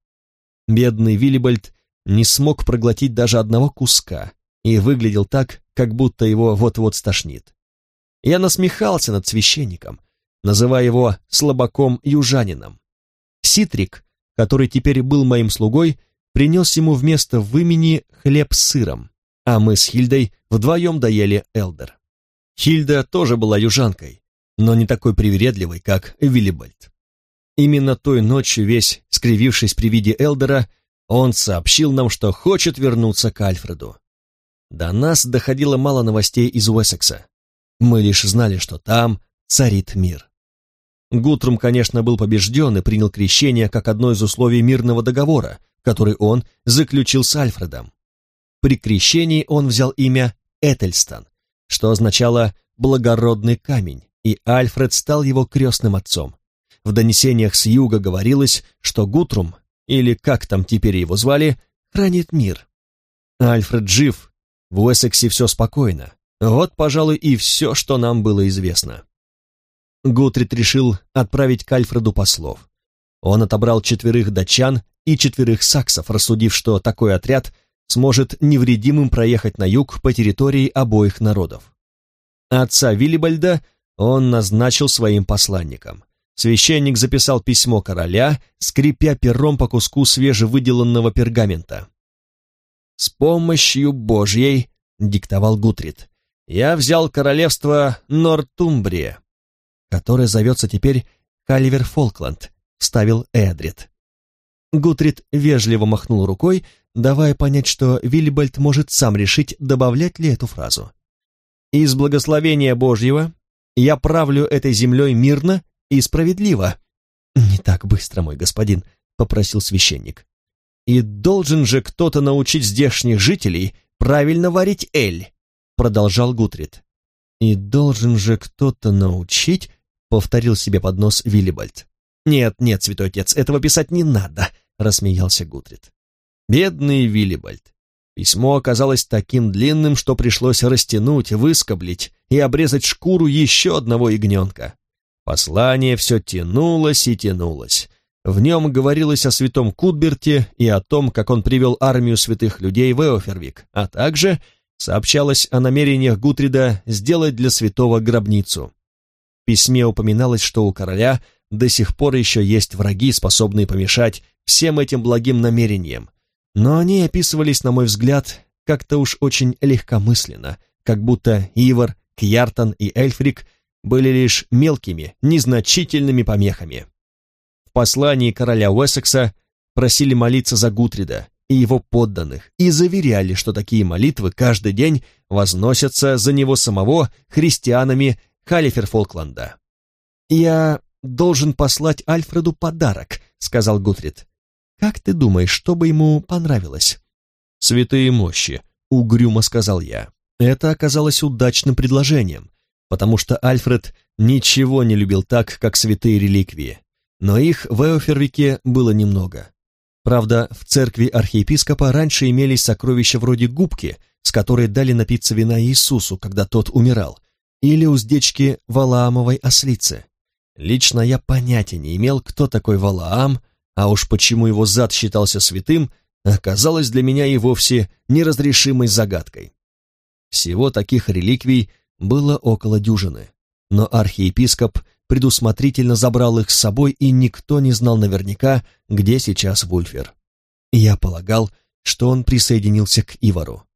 Бедный Виллибальд не смог проглотить даже одного куска и выглядел так, как будто его вот-вот стошнит. Я насмехался над священником, называя его слабаком-южанином. Ситрик, который теперь был моим слугой, принес ему вместо вымени хлеб с сыром, а мы с Хильдой вдвоем доели элдер. Хильда тоже была южанкой, но не такой привередливой, как Виллибальд. Именно той ночью, весь скривившись при виде Элдера, он сообщил нам, что хочет вернуться к Альфреду. До нас доходило мало новостей из Уэссекса. Мы лишь знали, что там царит мир. Гутрум, конечно, был побежден и принял крещение как одно из условий мирного договора, который он заключил с Альфредом. При крещении он взял имя Этельстон, что означало «благородный камень», и Альфред стал его крестным отцом. В донесениях с юга говорилось, что Гутрум или как там теперь его звали, хранит мир. Альфред жив, в Уэссексе все спокойно. Вот, пожалуй, и все, что нам было известно. Гутрид решил отправить к Альфреду послов. Он отобрал четверых датчан и четверых саксов, рассудив, что такой отряд сможет невредимым проехать на юг по территории обоих народов. Отца Виллибальда он назначил своим посланником. Священник записал письмо короля, скрипя пером по куску свежевыделанного пергамента. «С помощью Божьей», — диктовал Гутрид, — «я взял королевство Нортумбрия, которое зовется теперь Каливер Фолкланд», — ставил Эдрид. Гутрид вежливо махнул рукой, давая понять, что Вильбальд может сам решить, добавлять ли эту фразу. «Из благословения Божьего я правлю этой землей мирно и справедливо». «Не так быстро, мой господин», — попросил священник. «И должен же кто-то научить здешних жителей правильно варить эль», — продолжал Гутрид. «И должен же кто-то научить», — повторил себе под нос Виллибальд. «Нет, нет, святой отец, этого писать не надо», — рассмеялся Гутрид. «Бедный Виллибальд. Письмо оказалось таким длинным, что пришлось растянуть, выскоблить и обрезать шкуру еще одного ягненка. Послание все тянулось и тянулось. В нем говорилось о святом Кутберте и о том, как он привел армию святых людей в Эофервик, а также сообщалось о намерениях Гутрида сделать для святого гробницу. Письме упоминалось, что у короля до сих пор еще есть враги, способные помешать всем этим благим намерениям, но они описывались, на мой взгляд, как-то уж очень легкомысленно, как будто Ивар, Кьяртан и Эльфрик были лишь мелкими, незначительными помехами. В послании короля Уэссекса просили молиться за Гутрида и его подданных и заверяли, что такие молитвы каждый день возносятся за него самого христианами Халиферфолкланда. «Я должен послать Альфреду подарок», — сказал Гутрид. «Как ты думаешь, что бы ему понравилось?» «Святые мощи», — угрюмо сказал я. Это оказалось удачным предложением, потому что Альфред ничего не любил так, как святые реликвии. Но их в Эофервике было немного. Правда, в церкви архиепископа раньше имелись сокровища вроде губки, с которой дали напиться вина Иисусу, когда тот умирал, или уздечки Валаамовой ослицы. Лично я понятия не имел, кто такой Валаам, а уж почему его зад считался святым, оказалось для меня и вовсе неразрешимой загадкой. Всего таких реликвий было около дюжины, но архиепископ предусмотрительно забрал их с собой, и никто не знал наверняка, где сейчас Вульфер. Я полагал, что он присоединился к Ивару.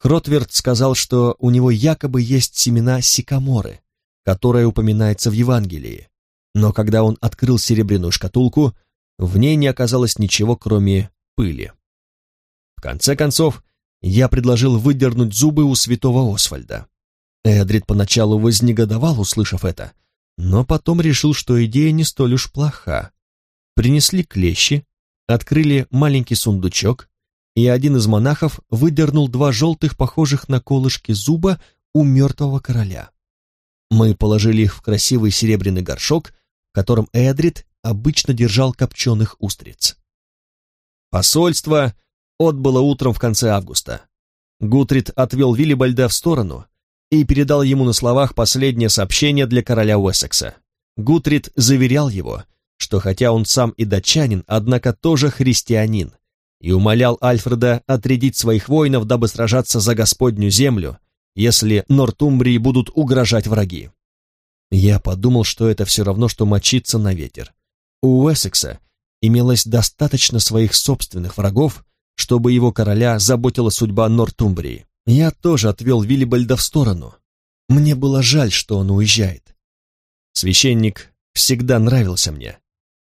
Хротверд сказал, что у него якобы есть семена сикаморы, которая упоминается в Евангелии, но когда он открыл серебряную шкатулку, в ней не оказалось ничего, кроме пыли. В конце концов, я предложил выдернуть зубы у святого Освальда. Эдрид поначалу вознегодовал, услышав это, но потом решил, что идея не столь уж плоха. Принесли клещи, открыли маленький сундучок, и один из монахов выдернул два желтых, похожих на колышки зуба у мертвого короля. Мы положили их в красивый серебряный горшок, в котором Эдрид обычно держал копченых устриц. Посольство отбыло утром в конце августа. Гутрид отвел Виллибальда в сторону и передал ему на словах последнее сообщение для короля Уэссекса. Гутрид заверял его, что хотя он сам и датчанин, однако тоже христианин, и умолял Альфреда отрядить своих воинов, дабы сражаться за Господню землю, если Нортумбрии будут угрожать враги. Я подумал, что это все равно, что мочиться на ветер. У Уэссекса имелось достаточно своих собственных врагов, чтобы его короля заботила судьба Нортумбрии. Я тоже отвел Виллибальда в сторону. Мне было жаль, что он уезжает. Священник всегда нравился мне.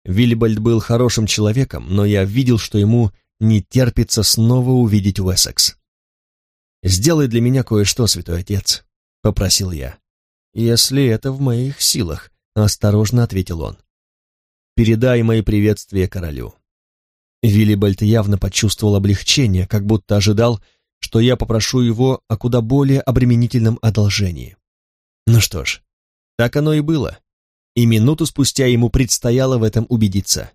Виллибальд был хорошим человеком, но я видел, что ему не терпится снова увидеть Уэссекс. «Сделай для меня кое-что, святой отец», — попросил я. «Если это в моих силах», — осторожно ответил он. «Передай мои приветствия королю». Виллибальд явно почувствовал облегчение, как будто ожидал, что я попрошу его о куда более обременительном одолжении. Ну что ж, так оно и было, и минуту спустя ему предстояло в этом убедиться.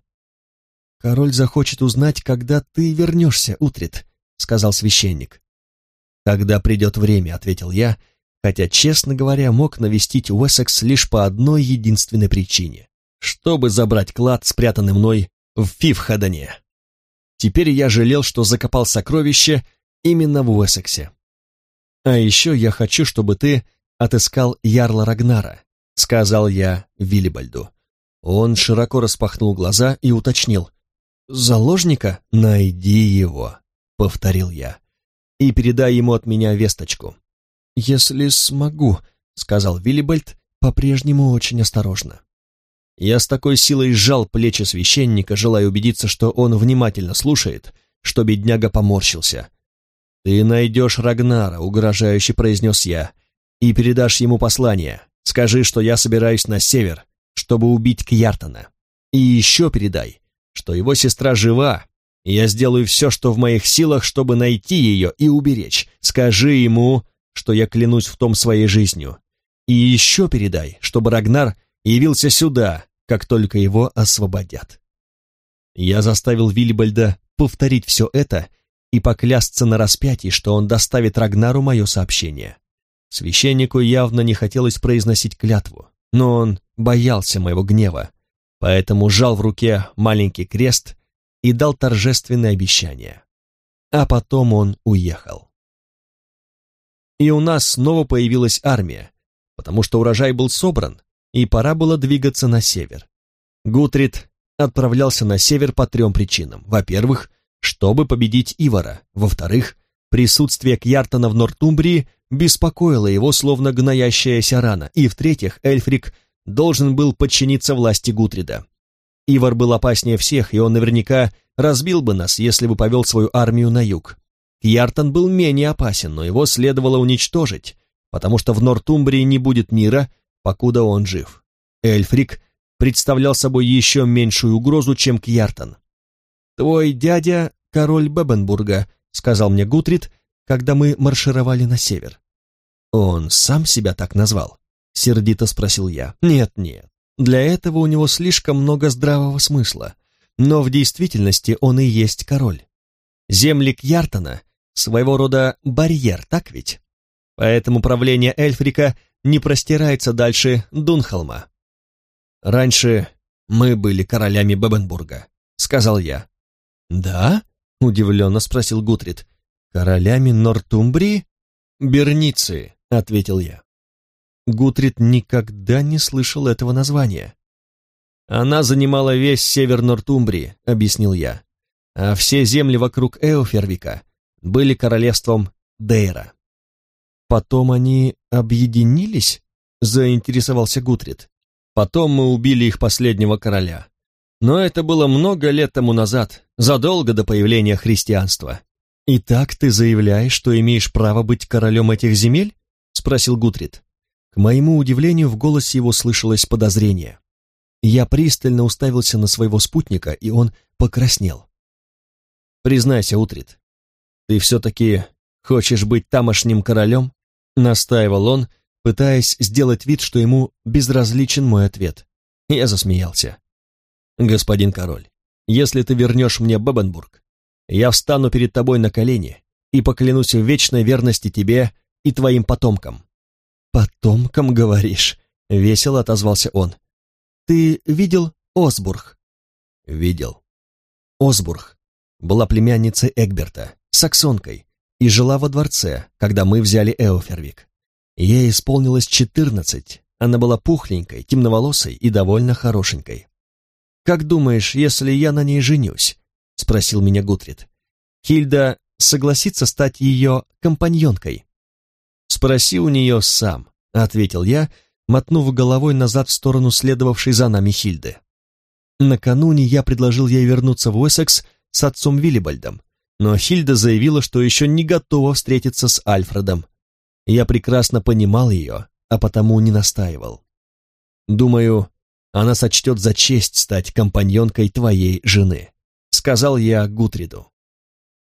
«Король захочет узнать, когда ты вернешься, Утрит», — сказал священник. «Когда придет время», — ответил я, хотя, честно говоря, мог навестить Уэссекс лишь по одной единственной причине — чтобы забрать клад, спрятанный мной в Фифхадане. Теперь я жалел, что закопал сокровище именно в Уэссексе. А еще я хочу, чтобы ты отыскал Ярла Рагнара, сказал я Виллибальду. Он широко распахнул глаза и уточнил. «Заложника? Найди его», — повторил я. «И передай ему от меня весточку». «Если смогу», — сказал Виллибальд, по-прежнему очень осторожно. Я с такой силой сжал плечи священника, желая убедиться, что он внимательно слушает, что бедняга поморщился. «Ты найдешь Рагнара», — угрожающе произнес я, — «и передашь ему послание. Скажи, что я собираюсь на север, чтобы убить Кьяртона. И еще передай, что его сестра жива, и я сделаю все, что в моих силах, чтобы найти ее и уберечь. Скажи ему, что я клянусь в том своей жизнью. И еще передай, чтобы Рагнар явился сюда, как только его освободят. Я заставил Вильбальда повторить все это и поклясться на распятии, что он доставит Рагнару мое сообщение. Священнику явно не хотелось произносить клятву, но он боялся моего гнева, поэтому сжал в руке маленький крест и дал торжественное обещание. А потом он уехал. и у нас снова появилась армия, потому что урожай был собран, и пора было двигаться на север. Гутрид отправлялся на север по трем причинам. Во-первых, чтобы победить Ивара. Во-вторых, присутствие Кьяртона в Нортумбрии беспокоило его, словно гноящаяся рана. И в-третьих, Эльфрик должен был подчиниться власти Гутрида. Ивар был опаснее всех, и он наверняка разбил бы нас, если бы повел свою армию на юг. Кьяртон был менее опасен, но его следовало уничтожить, потому что в Нортумбрии не будет мира, покуда он жив. Эльфрик представлял собой еще меньшую угрозу, чем Кьяртон. «Твой дядя — король Бебенбурга», — сказал мне Гутрид, когда мы маршировали на север. «Он сам себя так назвал?» — сердито спросил я. «Нет, нет, для этого у него слишком много здравого смысла, но в действительности он и есть король. Земли Кьяртона — своего рода барьер, так ведь? Поэтому правление Эльфрика не простирается дальше Дунхолма. «Раньше мы были королями Бебенбурга», — сказал я. «Да?» — удивленно спросил Гутрид. «Королями Нортумбрии?» «Берницы», — ответил я. Гутрид никогда не слышал этого названия. «Она занимала весь север Нортумбрии», — объяснил я. «А все земли вокруг Эофервика были королевством Дейра». «Потом они объединились?» — заинтересовался Гутрид. Потом мы убили их последнего короля. Но это было много лет тому назад, задолго до появления христианства. «Итак, ты заявляешь, что имеешь право быть королем этих земель?» — спросил Гутрид. К моему удивлению, в голосе его слышалось подозрение. Я пристально уставился на своего спутника, и он покраснел. «Признайся, Утрид, ты все-таки хочешь быть тамошним королем?» — настаивал он, пытаясь сделать вид, что ему безразличен мой ответ. Я засмеялся. «Господин король, если ты вернешь мне Бабенбург, я встану перед тобой на колени и поклянусь в вечной верности тебе и твоим потомкам». «Потомкам, говоришь?» — весело отозвался он. «Ты видел Осбург?» «Видел». Осбург была племянницей Эгберта, саксонкой, и жила во дворце, когда мы взяли Эофервик. Ей исполнилось четырнадцать, она была пухленькой, темноволосой и довольно хорошенькой. «Как думаешь, если я на ней женюсь?» — спросил меня Гутрид. «Хильда согласится стать ее компаньонкой?» «Спроси у нее сам», — ответил я, мотнув головой назад в сторону следовавшей за нами Хильды. Накануне я предложил ей вернуться в Уэссекс с отцом Виллибальдом, но Хильда заявила, что еще не готова встретиться с Альфредом, я прекрасно понимал ее, а потому не настаивал. Думаю, она сочтет за честь стать компаньонкой твоей жены, сказал я Гутриду.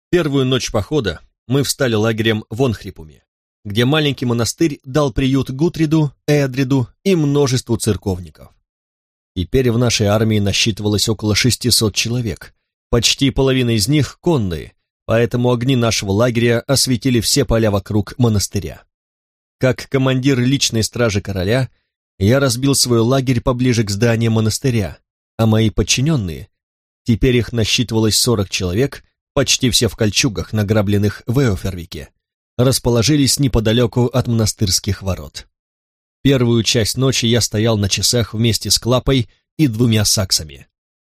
Первую ночь похода мы встали лагерем в Онхрипуме, где маленький монастырь дал приют Гутриду, Эдриду и множеству церковников. Теперь в нашей армии насчитывалось около 600 человек, почти половина из них конные, поэтому огни нашего лагеря осветили все поля вокруг монастыря. Как командир личной стражи короля, я разбил свой лагерь поближе к зданию монастыря, а мои подчиненные, теперь их насчитывалось 40 человек, почти все в кольчугах, награбленных в Эофервике, расположились неподалеку от монастырских ворот. Первую часть ночи я стоял на часах вместе с Клапой и двумя саксами.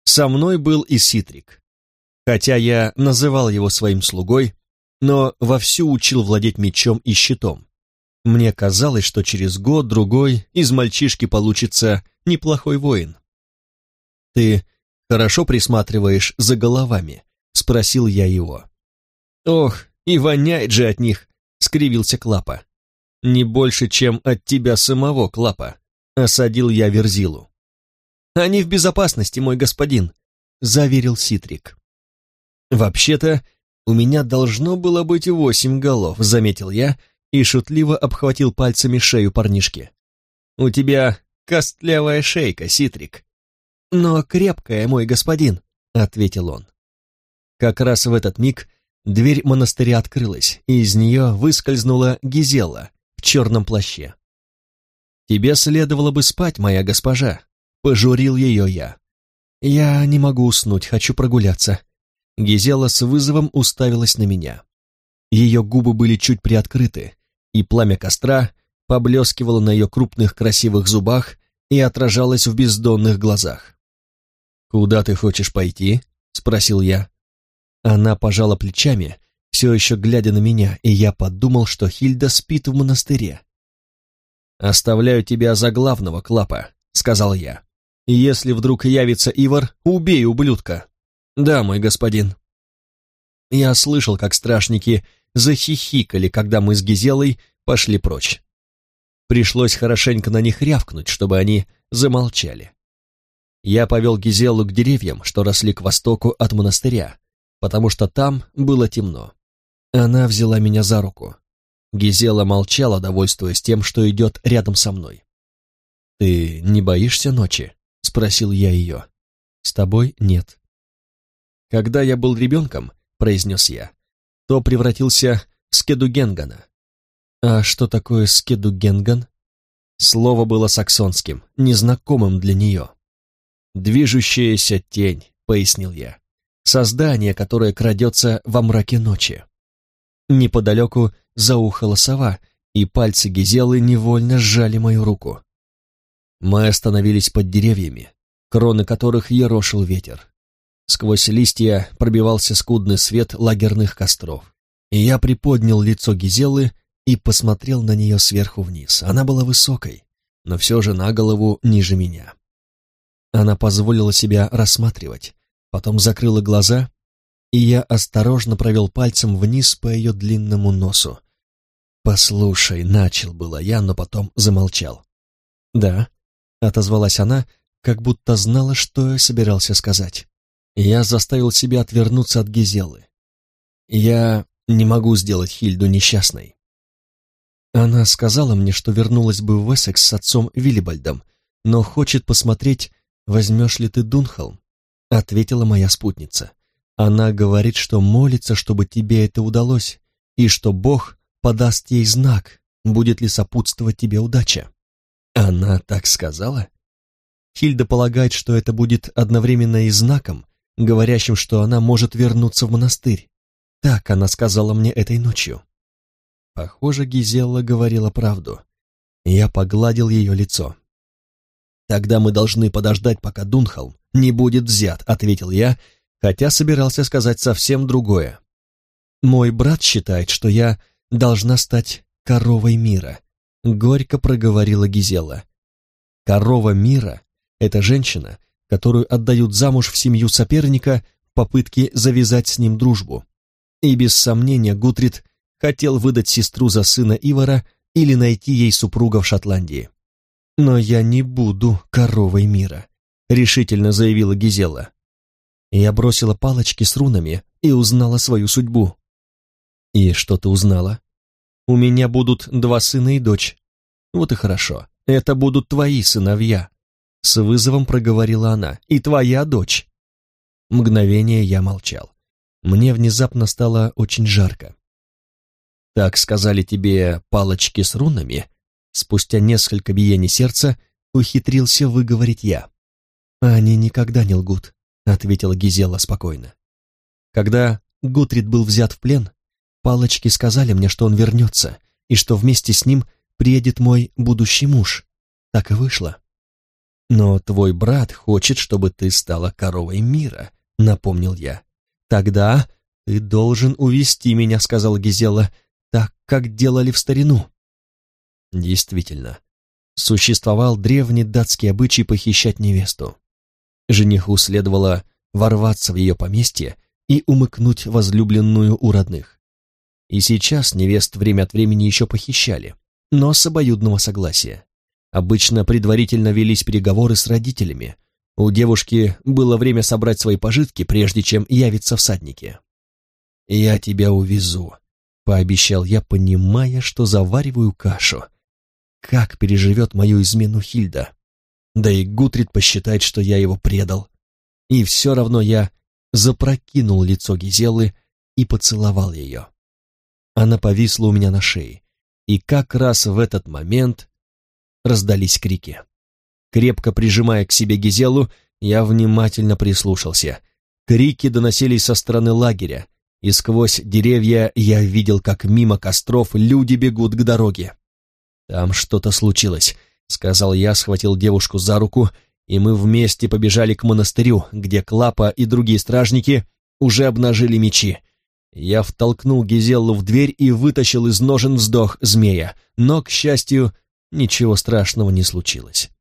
Со мной был и Ситрик. Хотя я называл его своим слугой, но вовсю учил владеть мечом и щитом. Мне казалось, что через год-другой из мальчишки получится неплохой воин. «Ты хорошо присматриваешь за головами?» — спросил я его. «Ох, и воняет же от них!» — скривился Клапа. «Не больше, чем от тебя самого, Клапа», — осадил я Верзилу. «Они в безопасности, мой господин», — заверил Ситрик. «Вообще-то, у меня должно было быть восемь голов», — заметил я и шутливо обхватил пальцами шею парнишки. «У тебя костлявая шейка, Ситрик». «Но крепкая, мой господин», — ответил он. Как раз в этот миг дверь монастыря открылась, и из нее выскользнула Гизела в черном плаще. «Тебе следовало бы спать, моя госпожа», — пожурил ее я. «Я не могу уснуть, хочу прогуляться», Гизела с вызовом уставилась на меня. Ее губы были чуть приоткрыты, и пламя костра поблескивало на ее крупных красивых зубах и отражалось в бездонных глазах. «Куда ты хочешь пойти?» — спросил я. Она пожала плечами, все еще глядя на меня, и я подумал, что Хильда спит в монастыре. «Оставляю тебя за главного, Клапа», — сказал я. «И если вдруг явится Ивар, убей ублюдка». «Да, мой господин». Я слышал, как страшники захихикали, когда мы с Гизелой пошли прочь. Пришлось хорошенько на них рявкнуть, чтобы они замолчали. Я повел Гизелу к деревьям, что росли к востоку от монастыря, потому что там было темно. Она взяла меня за руку. Гизела молчала, довольствуясь тем, что идет рядом со мной. «Ты не боишься ночи?» — спросил я ее. «С тобой нет». «Когда я был ребенком», — произнес я, — то превратился в скедугенгана. А что такое скедугенган? Слово было саксонским, незнакомым для нее. «Движущаяся тень», — пояснил я. «Создание, которое крадется во мраке ночи». Неподалеку заухала сова, и пальцы Гизелы невольно сжали мою руку. Мы остановились под деревьями, кроны которых ерошил ветер. Сквозь листья пробивался скудный свет лагерных костров. И я приподнял лицо Гизелы и посмотрел на нее сверху вниз. Она была высокой, но все же на голову ниже меня. Она позволила себя рассматривать, потом закрыла глаза и я осторожно провел пальцем вниз по ее длинному носу. «Послушай», — начал было я, но потом замолчал. «Да», — отозвалась она, как будто знала, что я собирался сказать. Я заставил себя отвернуться от Гизелы. Я не могу сделать Хильду несчастной. Она сказала мне, что вернулась бы в Эссекс с отцом Виллибальдом, но хочет посмотреть, возьмешь ли ты Дунхолм, — ответила моя спутница. Она говорит, что молится, чтобы тебе это удалось, и что Бог подаст ей знак, будет ли сопутствовать тебе удача. Она так сказала? Хильда полагает, что это будет одновременно и знаком, говорящим, что она может вернуться в монастырь. Так она сказала мне этой ночью. Похоже, Гизелла говорила правду. Я погладил ее лицо. «Тогда мы должны подождать, пока Дунхолм не будет взят», — ответил я, хотя собирался сказать совсем другое. «Мой брат считает, что я должна стать коровой мира», — горько проговорила Гизела. «Корова мира — это женщина, которую отдают замуж в семью соперника в попытке завязать с ним дружбу. И без сомнения Гутрид хотел выдать сестру за сына Ивара или найти ей супруга в Шотландии. «Но я не буду коровой мира», — решительно заявила Гизела. Я бросила палочки с рунами и узнала свою судьбу. И что ты узнала? У меня будут два сына и дочь. Вот и хорошо. Это будут твои сыновья. С вызовом проговорила она. И твоя дочь. Мгновение я молчал. Мне внезапно стало очень жарко. Так сказали тебе палочки с рунами? Спустя несколько биений сердца ухитрился выговорить я. Они никогда не лгут. — ответила Гизела спокойно. «Когда Гутрид был взят в плен, палочки сказали мне, что он вернется, и что вместе с ним приедет мой будущий муж. Так и вышло. Но твой брат хочет, чтобы ты стала коровой мира», — напомнил я. «Тогда ты должен увести меня», — сказала Гизела, — «так, как делали в старину». Действительно, существовал древний датский обычай похищать невесту. Жениху следовало ворваться в ее поместье и умыкнуть возлюбленную у родных. И сейчас невест время от времени еще похищали, но с обоюдного согласия. Обычно предварительно велись переговоры с родителями. У девушки было время собрать свои пожитки, прежде чем явиться всадники. «Я тебя увезу», — пообещал я, понимая, что завариваю кашу. Как переживет мою измену Хильда? Да и Гутрид посчитает, что я его предал. И все равно я запрокинул лицо Гизелы и поцеловал ее. Она повисла у меня на шее, и как раз в этот момент раздались крики. Крепко прижимая к себе Гизелу, я внимательно прислушался. Крики доносились со стороны лагеря, и сквозь деревья я видел, как мимо костров люди бегут к дороге. «Там что-то случилось», — сказал я, схватил девушку за руку, и мы вместе побежали к монастырю, где Клапа и другие стражники уже обнажили мечи. Я втолкнул Гизеллу в дверь и вытащил из ножен вздох змея, но, к счастью, ничего страшного не случилось.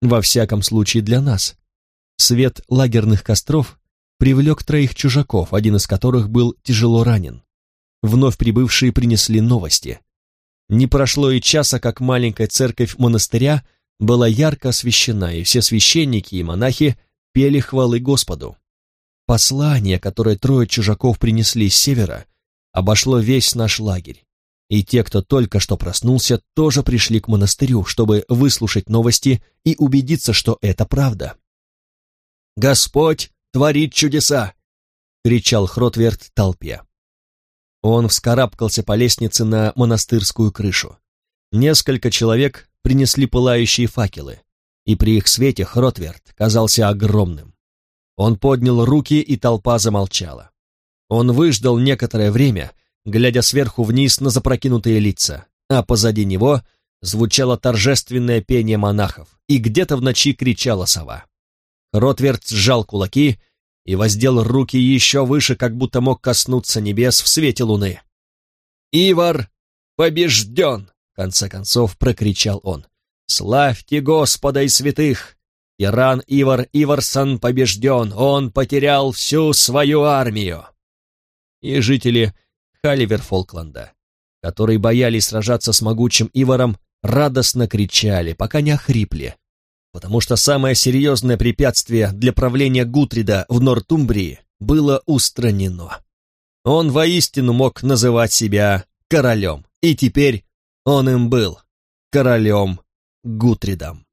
Во всяком случае для нас. Свет лагерных костров привлек троих чужаков, один из которых был тяжело ранен. Вновь прибывшие принесли новости. Не прошло и часа, как маленькая церковь монастыря была ярко освещена, и все священники и монахи пели хвалы Господу. Послание, которое трое чужаков принесли с севера, обошло весь наш лагерь. И те, кто только что проснулся, тоже пришли к монастырю, чтобы выслушать новости и убедиться, что это правда. «Господь творит чудеса!» — кричал Хротверт толпе. Он вскарабкался по лестнице на монастырскую крышу. Несколько человек принесли пылающие факелы, и при их свете Хротверт казался огромным. Он поднял руки, и толпа замолчала. Он выждал некоторое время, глядя сверху вниз на запрокинутые лица, а позади него звучало торжественное пение монахов, и где-то в ночи кричала сова. Ротверт сжал кулаки и воздел руки еще выше, как будто мог коснуться небес в свете луны. «Ивар побежден!» — в конце концов прокричал он. «Славьте Господа и святых! Иран Ивар Иварсон побежден, он потерял всю свою армию!» И жители Халивер Фолкланда, которые боялись сражаться с могучим Иваром, радостно кричали, пока не охрипли, потому что самое серьезное препятствие для правления Гутрида в Нортумбрии было устранено. Он воистину мог называть себя королем, и теперь он им был, королем Гутридом.